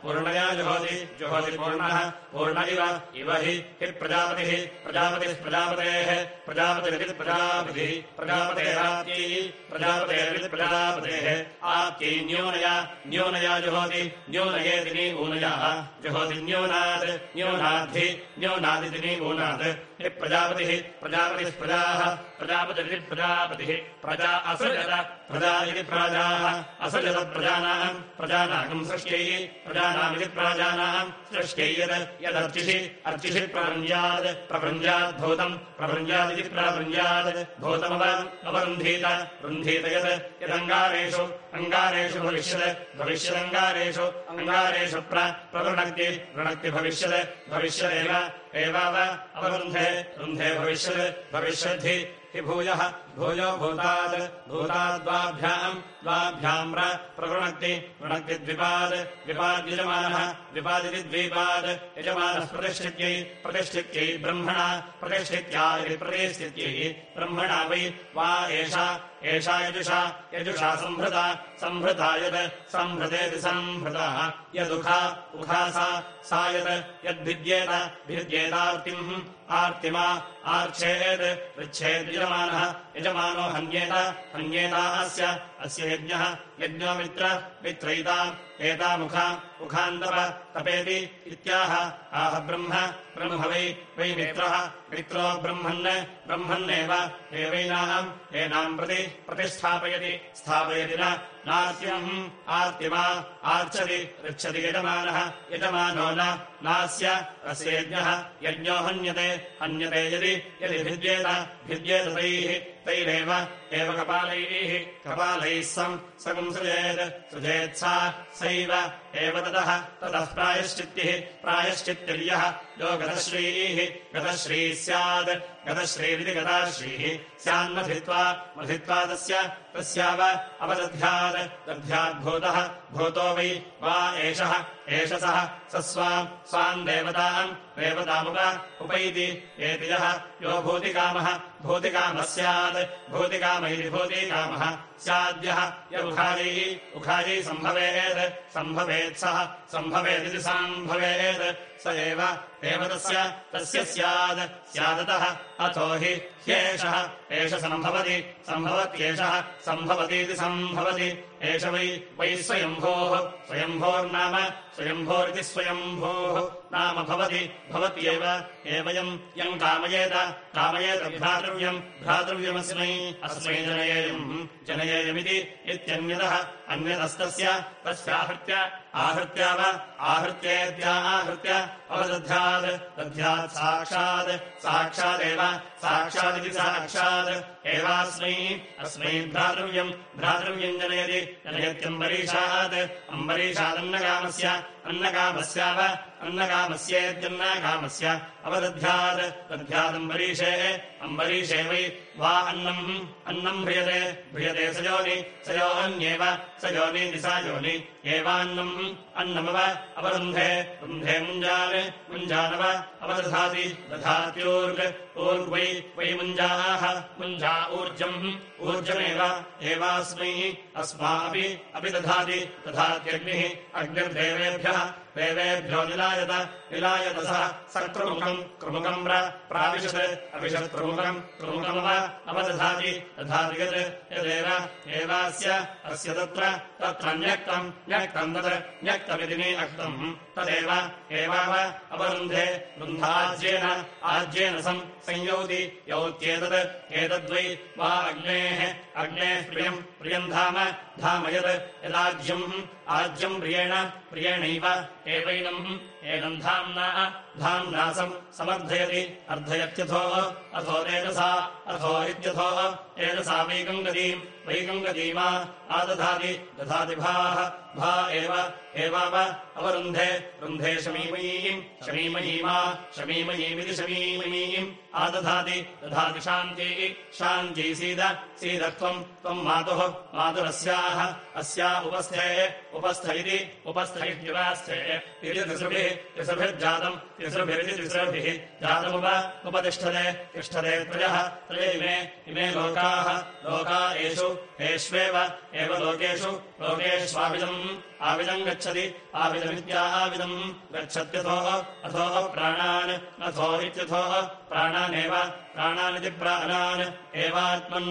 पूर्णया जुहोति जुहोति पूर्णः, पूर्ण इव इव हि हि प्रजापतिः प्रजापतिः प्रजापतेः, प्रजापतिरिति प्रजापतिः प्रजापतेरात्यै प्रजापतेरिति प्रजापतेः आत्यै न्यूनया न्यूनया जुहोति न्यूनयेतिनि ऊनयाः जुहोति न्यूनात्, न्यूनाद्धि न्यूनादितिनि ऊनात् प्रजापतिः प्रजापतिः प्रजाः प्रजापतिरिति प्रजापतिः प्रजा असृजत प्रजा इति प्राजाः असृजत प्रजानाम् प्रजानाकम् सृष्ट्यै प्रजानामिति प्राजानाम् सृष्ट्यै यद् यदर्चिषि अर्चिषि प्रवृञ्जात् प्रवृञ्जाद्भूतम् प्रवृञ्जादिति प्रावृञ्जात् भूतमव अवरुन्धीत रुन्धीत यत् यदङ्गारेषु अङ्गारेषु भविष्यत् भविष्यदङ्गारेषु अङ्गारेषु प्रवृणक्ति वृणक्ति भविष्यत् भविष्यदेव एवाव अवरुन्धे रुन्धे भविष्यत् भविष्यद्धि हि भूयः भूयो भूतात् भूताद्वाभ्याम् द्वाभ्याम् प्रवृणक्ति वृणक्ति द्विपाद् द्विपाद्यजमानः द्विपादिति द्वीपाद् यजमानः प्रतिष्ठित्यै प्रतिष्ठित्यै ब्रह्मणा प्रतिष्ठित्या इति प्रतिष्ठित्यै ब्रह्मणा वै वा एषा एषा यजुषा यजुषा सम्भृता सम्भृता यत् सम्भृतेति सम्भृता यदुखा उखा सा सा यत् यद्भिद्येत भिद्येतार्तिम् आर्तिमा आर्च्छेत् पृच्छेत् यजमानः यजमानो हन्येत हन्येतास्य अस्य यज्ञः यज्ञो मित्र मित्रैताम् एतामुखा मुखान्तप तपेति इत्याह। आह ब्रह्म ब्रह्म वै वै मित्रः मित्रो ब्रह्मन् ब्रह्मन्नेव। एवैनाम् एनाम् प्रति प्रतिष्ठापयति स्थापयति न। नार्त्यम् आर्तिमा आर्चति ऋच्छति यजमानः यजमानो न। नास्य अस्य यज्ञः यज्ञो हन्यते हन्यते यदि यदि भिद्येत भिद्येत तैः तैरेव एव कपालैः कपालैः सम् सकम् सृजेत् सृजेत्सा सैव एव ततः ततः प्रायश्चित्तिः प्रायश्चित्तिर्यः यो गतश्रीः गतश्रीः स्यात् गतश्रीरिति गताश्रीः स्यान्मथित्वा मथित्वा तस्य तस्याव अवदध्यात् दध्याद्भूतः भूतो वै वा एषः एष सः स स्वाम् स्वाम् देवताम् देवतामुप उपैति एति यः यो भूतिकामः भूतिकामः स्यात् भूतिकाम इति भूतिकामः। स्याद्यः। य उखाजैः उखाजैः सम्भवेत्। सम्भवेत् सः। सम्भवेदिति सम्भवेत्। स एव तस्य। तस्य स्यात्। स्यादतः। अथो हि ह्येषः एष सम्भवति सम्भवत्येषः सम्भवतीति सम्भवति एष वै वै स्वयम्भोः स्वयम्भोर्नाम स्वयम्भोरिति स्वयम्भोः। नाम भवति भवत्येव एवयम् यम् कामयेत कामयेत भ्रातृव्यम् भ्रातृव्यमस्मै अस्मै जनयेयम् जनयेयमिति इत्यन्यतः अन्यतस्तस्य तस्याहृत्य आहृत्याव आहृत्येत्याहृत्य अवदध्यात् दध्यात् साक्षात् साक्षादेव साक्षादिति साक्षात् एवास्मै अस्मै भ्रातृव्यम् भ्रातृव्यम् जनयति जनयत्यम्बरीषात् अम्बरीषादन्नकामस्य अन्नकामस्याव अन्नकामस्येत्यन्नकामस्य अवदध्यात् दध्यादम्बरीषे अम्बरीषे वै वा अन्नम् अन्नम् ह्रियते ह्रियते सयोनि सयोन्येव स योनीति सा योनि एवान्नम्, अन्नमव, अवरुन्धे, रुन्धे मुञ्जान्, मुञ्जानव, अवदधाति, दधात्यूर्ग् ऊर्ग्वै वै मुञ्जाः, मुञ्जा ऊर्जम्, ऊर्जमेव, एवास्मै, अस्मापि, अपि दधाति, दधात्यग्निः, अग्निर्देवेभ्यः, देवेभ्यो निलायत निलायत सः स कृमुखम् कृमुकम् प्राविशत् अविशत् कृमुकम् कृमुकमव अवदधाति दधाति यत् यदेव एवास्य अस्य तत्र तत्र न्यक्तम् न्यक्तम् तत् न्यक्तमिति निक्तम् तदेव एवाव अवरुन्धे रुन्धाज्येन आज्येन सम् संयौति यौत्येतत् एतद्वै वा अग्नेः अग्नेः प्रियम् प्रियम् धाम धाम यत् यदाज्यम् आज्यम् प्रियेण प्रियेणैव एवैनम् एनम् धाम्ना धाम्नासम् समर्थयति। अर्धयत्यथो अथो रेजसा अथो इत्यथो एजसा वैकङ्गतीम् वैकङ्गतीमा आदधाति दधाति भाः। भा एव एवाव अवरुन्धे रुन्धे शमीमयीम् शमीमयीमा शमीमयीमिति शमीमयीम्। आदधाति दधाति शान्तिः शान्ती सीद सीदत्वम् त्वम् मातुः मातुरस्याः। अस्या उपस्थे उपस्थ इति उपस्थ इत्युपास्थे इति तिसृभिः तिसृभिर्जातम् तिसृभिरिति तिसृभिः जातमुप उपतिष्ठते तिष्ठते त्रयः त्रय इमे इमे लोकाः लोका एषु एष्वेव एव लोकेषु लोकेष्वाविदम् आविदम् गच्छति आविदमित्याविदम् गच्छत्यथो अथो प्राणान् अथो इत्यथो प्राणानेव प्राणानिति प्राणान् एवात्मन्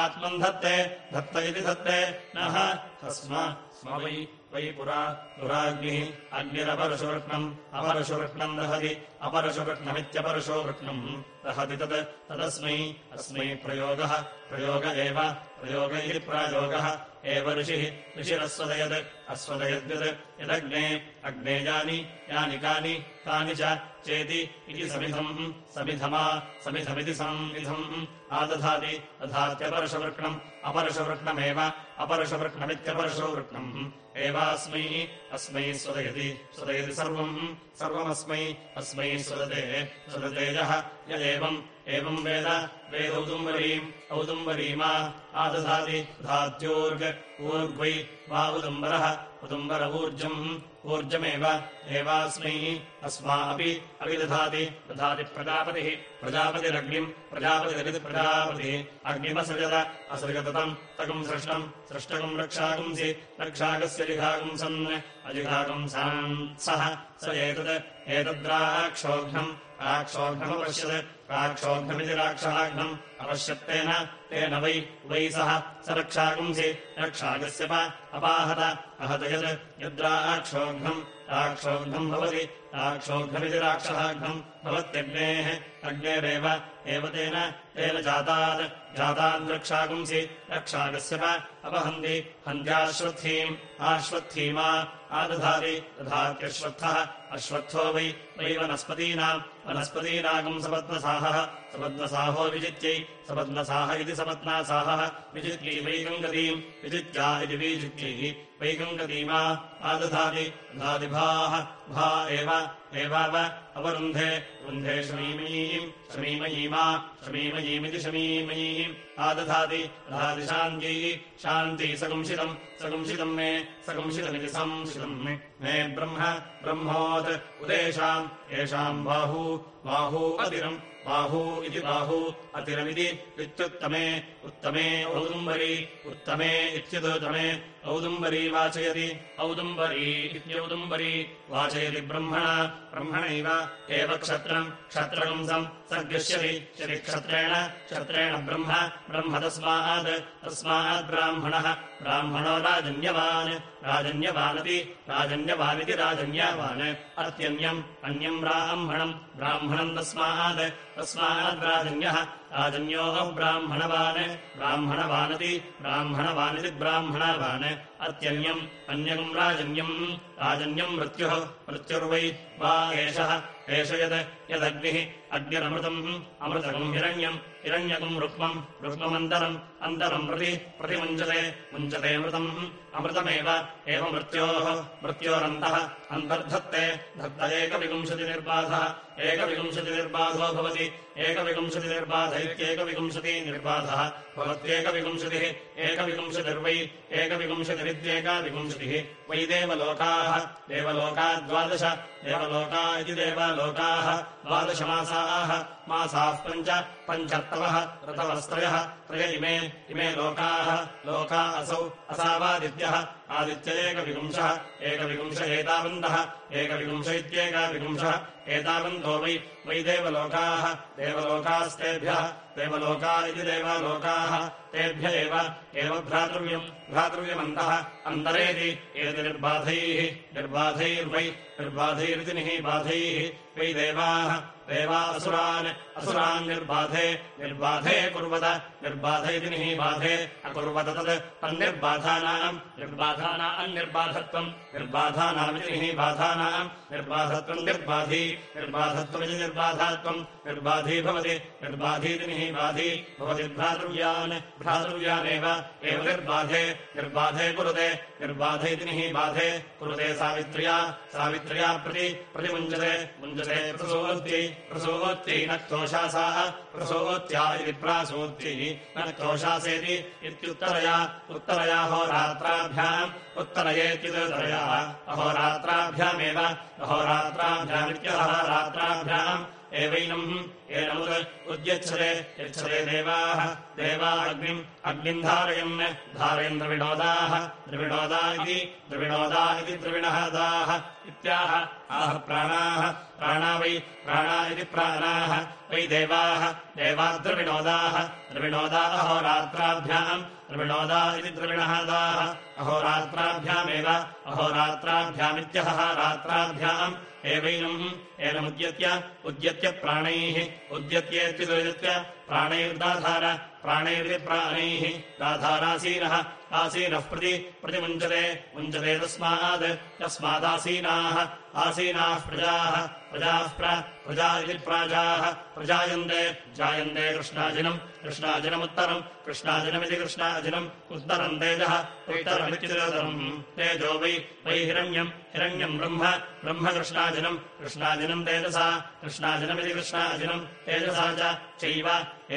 आत्मन् धत्ते धत्त इति धत्ते नः तस्म स्म वै वै पुरा पुराग्निः अग्निरपरशुवृत्नम् अपरशुवृत्नम् दहति। अपरशुवृत्नमित्यपरशोवृत्नम् दहति तत्। तदस्मै अस्मै प्रयोगः। प्रयोग एव प्रयोग प्रायोगः। एव ऋषिः। ऋषिरस्वदयत् अस्वदयद्यत्। यदग्ने। अग्ने यानि। यानि कानि। कानि च चेति इति समिधम्। समिधमा। समिधमिति संविधम्। आदधाति। दधात्यपरशवृक्णम् अपरशवृक्णमेव। अपरशवृक्णमित्यपरशोवृक्णम्। एवास्मै। अस्मै स्वदयति। स्वदयति सर्वम्। सर्वमस्मै। अस्मै स्वदते। स्वदतेजः य एवम् एवम् वेद वेदौदुम्बरीम् औदुम्बरीमा आदधाति धात्योर्ग ऊर्ग्वै वा उदुम्बरः उदुम्बर ऊर्जम् ऊर्जमेव एवास्मै अस्मा अपि अभिदधाति दधाति प्रजापतिः प्रजापतिरग्निम् प्रजापतिरगिति प्रजापतिः अग्निमसृजत असृजतम् तकम् सृष्टम् सृष्टकम् रक्षाकुंसि रक्षाकस्य जिघाकुंसन् अजिघाकुंसान् सः स एतत् एतद्राक्षोघ्नम् राक्षोघ्नमपश्यत् राक्षोघ्नमिति राक्षाघ्नम् अपश्यत्तेन तेन वै वै सः स रक्षाकुंसि रक्षाकस्य अपाहत। अहत यत् यद्राक्षोघ्नम् राक्षोघ्नम् भवति। राक्षोघ्नमिति राक्षसाघ्नम् भवत्यग्नेः अग्नेरेव एव तेन तेन जातात्। जातान् रक्षाकुंसि रक्षाकस्य अपहन्ति। हन्त्याश्वत्थीम् आश्वत्थीमा आदधाति। दधात्यश्वत्थः अश्वत्थो वै वै वनस्पतीनाम् वनस्पतीनागम् सपत्नसाहः। सपत्नसाहो विजित्यै। सपत्नसाह इति सपत्नासाहः। विजित्यै वैकङ्गतीम् विजित्या इति विजित्यैः। वैकङ्गतीमा आदधाति। दधातिभाः भा। एव। एवाव अवरुन्धे। रुन्धे शमीमयीम्। शमीमयीमा। शमीमयीमिति शमीमयीम् आदधाति। दधाति शान्त्यै शान्ती सकुंसितम् सकुंसितम् मे। सकुंसितमिति संशितम् मे। ब्रह्म। ब्रह्मोत्। उदेशाम्। येषाम् बाहू। बाहू अतिरम्। बाहू इति बाहू अतिरमिति इत्युत्तमे उत्तमे औदुम्बरी उत्तमे इत्युत्तमे औदुम्बरी वाचयति। औदुम्बरी इत्यौदुम्बरी वाचयति ब्रह्मणा। ब्रह्मणैव एव क्षत्रम् क्षत्रपुंसम् स गृह्यति यदि क्षत्रेण क्षत्रेण ब्रह्म ब्रह्म तस्मात् तस्मात् ब्राह्मणः। राजन्यवान् राजन्यवानति राजन्यवानिति राजन्यवान्। अत्यन्यम् अन्यम् ब्राह्मणम् ब्राह्मणम् तस्मात् तस्मात् राजन्यः ब्राह्मणवान् ब्राह्मणवानति ब्राह्मणवानिति ब्राह्मणवान्। अत्यन्यम् अन्यम् राजन्यम्। राजन्यम् मृत्युः मृत्युर्वै वा एषः एष यत् यदग्निः अग्निरमृतम् अमृतकम् हिरण्यम् हिरण्यकम् रुक्मम् रुक्ममन्तरम् अन्तरम् प्रति प्रतिमुञ्चते मुञ्चते मृतम्। अमृतमेव, एव मृत्योः। मृत्योरन्तः अन्तर्धत्ते, धत्त एकविंशतिनिर्बाधः। एकविंशतिनिर्बाधो भवति। एकविंशतिनिर्बाध इत्येकविंशतिनिर्बाधः भवत्येकविंशतिः। एकविंशतिर्वै, एकविंशतिरित्येकाविंशतिः। वै देवलोकाः। देवलोका द्वादश देवलोका इति देवलोकाः। द्वादशमासाः। मासाः पञ्च पञ्चर्तवः ऋतवस्त्रयः त्रय इमे इमे लोकाः, लोका असौ, असावादित्यः, आदित्य एकविपुंशः एकविपुंश एतावन्तः एकविपुंश इत्येकविपुंशः एतावन्तो वै वै देवलोकाः, देवलोकास्तेभ्यः देवलोका इति देवालोकाः, तेभ्य एव एव भ्रातृव्यम्, भ्रातृव्यमन्तः, अन्तरेति एति निर्बाधैः, निर्बाधैर्वै, निर्बाधैरिति निः बाधैः, वै देवाः देवा असुरान् असुरान् निर्बाधे निर्बाधे कुर्वत निर्बाध इति निः बाधे अकुर्वत तत् तन्निर्बाधानाम् निर्बाधाना अन्निर्बाधत्वम् निर्बाधानामिति निः बाधानाम् निर्बाधत्वम् निर्बाधी निर्बाधत्वमिति निर्बाधात्वम् निर्बाधी भवति निर्बाधीति निः बाधी भवति भ्रातृव्यान् भ्रातृव्यानेव एव निर्बाधे निर्बाधे कुरुते निर्बाध इति निः बाधे कुरुते सावित्र्या सावित्र्या प्रति प्रतिमुञ्जते मुञ्जते प्रसूत्यै प्रसूत्यै न क्तोषासाः प्रसूत्या इति प्रासूत्यै न क्तोषासेति इत्युत्तरया उत्तरया होरात्राभ्याम् उत्तरयेत्युत्तरया अहोरात्राभ्यामेव अहोरात्राभ्यामित्यहोरात्राभ्याम् एवैनम् एनमुत् उद्यच्छते यच्छते देवाः। देवा अग्निम् अग्निम् धारयन्। धारयन् द्रविणोदाः द्रविणोदा इति द्रविणोदा इति द्रविणः दाः। इत्याह आह प्राणाः। प्राणा वै प्राणा इति प्राणाः। वै देवाः। देवाद्रविणोदाः द्रविणोदा अहोरात्राभ्याम्। द्रविणोदा इति द्रविणः दाः। अहोरात्राभ्यामेव। अहोरात्राभ्यामित्यहः रात्राभ्याम्। एवैनम्। एनमुद्यत्य उद्यत्य प्राणैः उद्यत्येत्युदयत्य प्राणैर्दाधार प्राणैरिति प्राणैः दाधारासीनः आसीनः प्रति प्रतिमुञ्चते मुञ्चते तस्मात् तस्मादासीनाः आसीनाः प्रजाः प्रजाः प्रजा इति प्राजाः प्रजायन्ते जायन्ते कृष्णाजिनम् कृष्णाजिनमुत्तरम् कृष्णाजिनमिति कृष्णाजिनम् उत्तरम् तेजः उत्तरमित्युदरम् तेजो वै वै हिरण्यम् हिरण्यम् ब्रह्म कृष्णाजिनम् कृष्णाजिनम् तेजसा कृष्णाजिनमिति कृष्णाजिनम् तेजसा चैव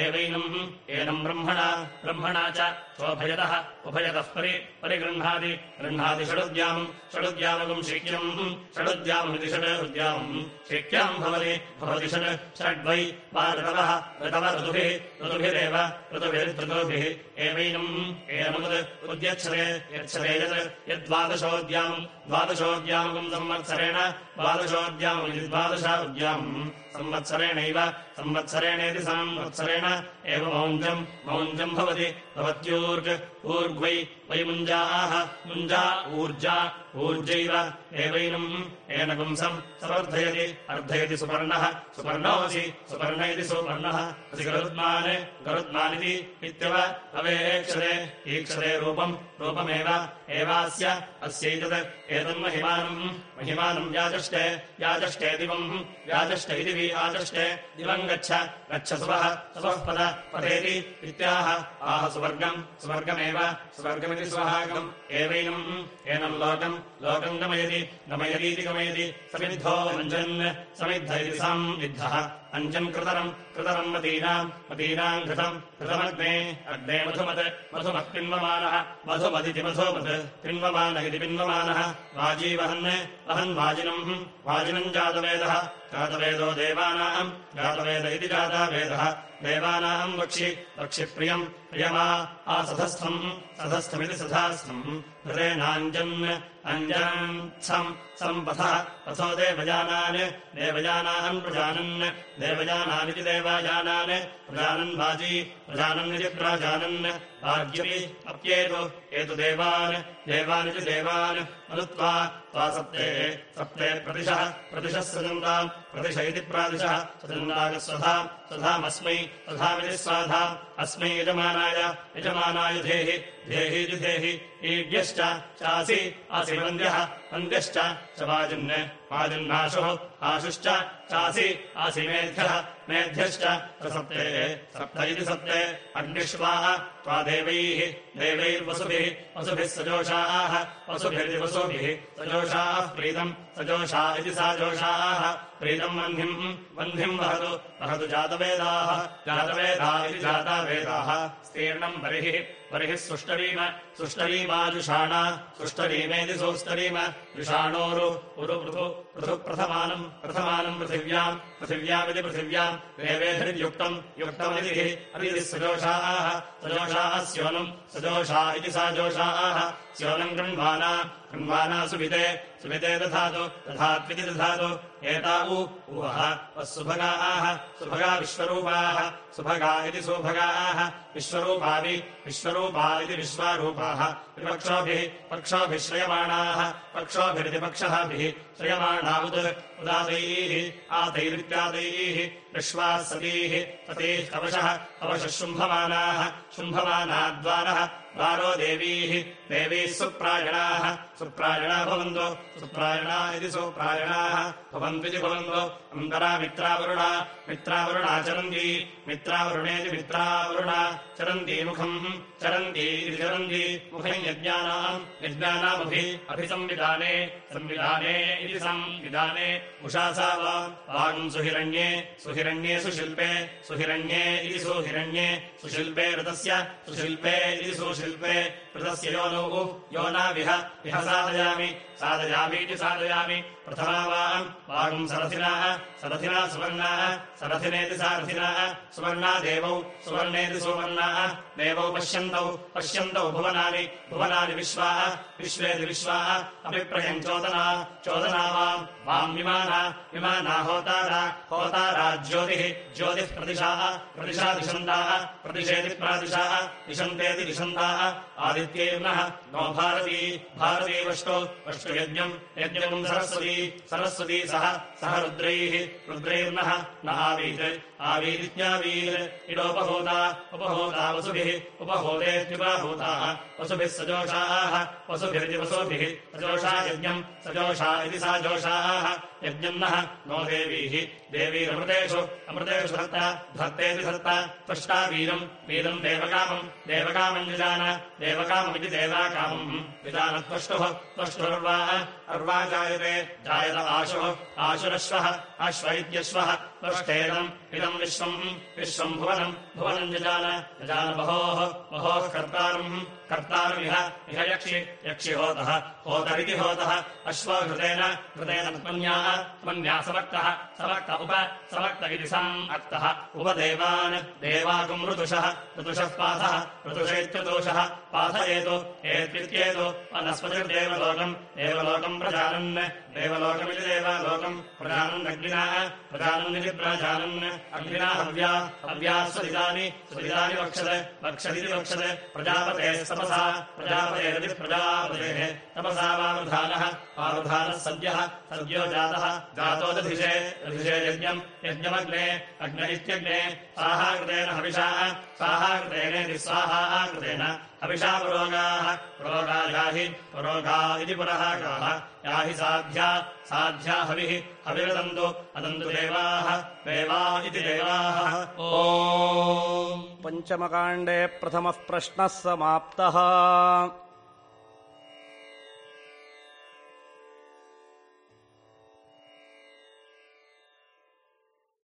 एवैनम् एनम् ब्रह्मणा ब्रह्मणा च स्वोभयतः उभयतः परि परिगृह्णाति गृह्णाति षडुद्यामम् षडुद्यामकम् शिक्यम् षडुद्याममिति षड् उद्यामम् शिक्याम् भवति भवति षड् षड्वै वा ऋतवः ऋतुभिः ऋतुभिरेव ऋतुभिर्ऋतुभिः एवैनम् एनमुद् उद्यच्छते यच्छते यत् यद्वादशोद्यामम् द्वादशोद्यामकम् संवत्सरेण द्वादशोद्याममिति द्वादश उद्यामम् संवत्सरेणैव, संवत्सरेणेति संवत्सरेण एव मौञ्जम्। मौञ्जम् भवति भवत्यूर्ग् ऊर्ग्वै वै मुञ्जाः मुञ्जा ऊर्जा, ऊर्जैव एवैनम्। येन पुंसम् समर्थयति, अर्धयति सुपर्णः। सुपर्णोऽसि सुपर्ण इति सुपर्णः। असि गरुत्मान्, गरुत्मानिति इत्यव अवेक्षते, ईक्षते रूपम्। रूपमेव एवास्य अस्यैतत् एतन्महिमानम्। महिमानम् व्याचष्टे व्याचष्टे दिवम्। व्याचष्ट इति वि आचष्टे दिवम् गच्छ गच्छ सुवः सुवः पद पदेति इत्याह। आह सुवर्गम् सुवर्गमेव सुवर्गमिति स्वहागम् एवैनम्। एनम् लोकम्। लोकम् गमयति। गमयतीति गमयति। समिद्धो अञ्जन्। समिद्ध इति संविद्धः। अञ्जन् कृतरम्। कृतरम् मतीनाम् मतीनाम् घृतम्। घृतमग्ने। अग्ने मधुमत्। मधुमत् पिन्वमानः। मधुमदिति मधुमत्। पिन्वमान इति पिन्वमानः। वाजीवहन्। वहन् वाजिनम्। वाजिनम् जातवेदः जातवेदो देवानाम्, जातवेद इति जातावेदः। देवानाम् वक्षि, वक्षिप्रियम्, प्रियमा, आसधस्थम्, सधस्थमिति सधास्थम्। हृदेनाञ्जन् अञ्जन्सम् सम्पथः, पथो देवयानान् देवयानान् प्रजानन्। देवयानानिति देवायानान् प्रजानन् वाजी प्रजानन्निति प्राजानन्। वाज्यपि अप्येतु, एतु देवान्, देवानिति देवान्। अनुत्वा, त्वा सप्ते सप्ते प्रतिशः प्रतिशः सजन्ताम् प्रतिश इति प्रादिशः। सजन्तागस्वधाम् स्वधामस्मै स्वधामिति स्वाधाम्। अस्मै यजमानाय। यजमानाय धेहि धेहीति धेहि ईड्यश्च चासि आसि वन्द्यः वन्द्यश्च च वाजिन् वाजिन्नाशुः आशुश्च चासि आसि मेध्यः मेध्यश्च सप्ते सप्त इति सप्ते अग्निष्वाः त्वा देवैः देवैर्वसुभिः वसुभिः सजोषाः वसुभिरिति वसुभिः सजोषाः प्रीतम् सजोषा इति सा जोषाः प्रीतम् वह्निम् वह्निम् वहतु वहतु जातवेदाः जातवेदा इति जातावेदाः स्तीर्णम् बर्हिः बर्हिः सुष्टरीम, सुष्टरीमाजुषाणा, सुष्टरीमेति सौस्तरीम जुषाणोरु उरु पृथु पृथु प्रथमानम् प्रथमानम् पृथिव्याम् पृथिव्यामिति पृथिव्याम् देवेभिर्युक्तम् युक्तमतिः, अतिथिः सजोषाः सजोषाः स्योनम् सजोषा इति सा जोषाः स्योनम् कृण्वाना कृण्वाना सुविते सुविते दधातु, दधात्विति दधातु एता उ उवः सुभगाः सुभगा विश्वरूपाः सुभगा इति सुभगाः विश्वरूपाभि विश्वरूपा इति विश्वारूपाः विपक्षोभिः पक्षोभिः श्रयमाणाः पक्षोभिरिति पक्षःभिः श्रयमाणा उत् उदातैः आतैरित्यादैः विश्वाः सतीः सतीः कवशः कवशः शुम्भमानाः शुम्भमाना द्वारः द्वारो देवीः देवीः सुप्रायणाः सुप्रायणा भवन्तो सुप्रायणा इति सुप्रायणाः भवन्त्विति भवन्तो अन्तरा मित्रावरुणा मित्रावरुणा चरन्ती मित्रावरुणेति मित्रावरुणा चरन्ती मुखम् चरन्ती इति चरन्ती मुखम् यज्ञानाम् यज्ञानामभि अभिसंविधाने संविधाने इति संविधाने उषासा वा वागम् सुहिरण्ये सुहिरण्ये सुशिल्पे सुहिरण्ये इति सुहिरण्ये सुशिल्पे ऋतस्य सुशिल्पे इति सुशिल्पे ऋतस्य योनौ योनाविह विह साधयामि साधयामीति साधयामि। प्रथमा वाम् वागम् सरथिनाः सरथिना सुवर्णाः सरथिनेति सारथिनाः सुवर्णा देवौ सुवर्णेति सुवर्णाः देवौ पश्यन्तौ पश्यन्तौ भुवनानि भुवनानि विश्वाः विश्वेति विश्वाः अभिप्रयम् चोदना चोदना वाम् वाम् विमाना विमाना होतारा होतारा ज्योतिः ज्योतिः प्रदिशाः प्रदिशा दिशन्ताः प्रतिशेति प्रादिशाः दिशन्तेति दिशन्ताः आदित्यैर्नः नो भारती भारती वष्टो वष्टुयज्ञम् यज्ञम् सरस्वती सरस्वती सह सह रुद्रैः रुद्रैर्नः न आवीत् आवीरित्यावीर् इडोपहूता उपहूता वसुभिः उपहूतेत्युपहूताः वसुभिः सजोषाः वसुभिरिति वसुभिः सजोषा यज्ञम् सजोषा इति सा जोषाः यज्ञम् नः नो देवीः। देवीरमृतेषु अमृतेषु धत्ता धत्तेति धत्ता त्वष्टा वीरम् वीरम् देवकामम् देवकामम् विजान देवकाममिति देवाकामम्। विजानत्वष्टुः त्वष्टुर्वा अर्वा जायते जायत आशुः आशुरश्वः अश्व इत्यश्वः त्वष्टेदम् इदम् विश्वम् विश्वम् भुवनम् भुवनम् यजान यजान बहोः बहोः कर्तारम् कर्तारमिह इह यक्षि यक्षि होतः, होतरिति होतः अश्वो घृतेन त्मन्याः, त्मन्या समक्तः समक्त उप समक्त इति सम् अक्तः उपदेवान्, देवाकुम् ऋतुषः ऋतुषः पाथः, ऋतुषेत्युतोषः, पाथयेतु एत्वित्येतु वनस्पतिर्देवलोकम् देवलोकम् प्रजानन्, देवलोकमिति देवलोकम्, प्रजानन् अग्निना प्रजानन् अग्निना हव्या हव्या स्वदितानि स्वदितानि वक्षत् वक्षदिति वक्षत् प्रजापतेः तपसा प्रजापतेरति प्रजापतेः तपसा वावधानः वावधानः सद्यः सद्यो जातः जातो दधिषे दधिषे यज्ञम् यज्ञमग्ने अग्न इत्यग्ने स्वाहा कृतेन हविषाः स्वाहा कृतेनेति स्वाहा कृतेन हविषा पुरोगाः पुरोगा याहि पुरोगा इति पुरः गाः याहि साध्या साध्या हविः हविरदन्तु अदन्तु देवाः देवा इति देवाः। ओ पञ्चमकाण्डे प्रथमः प्रश्नः समाप्तः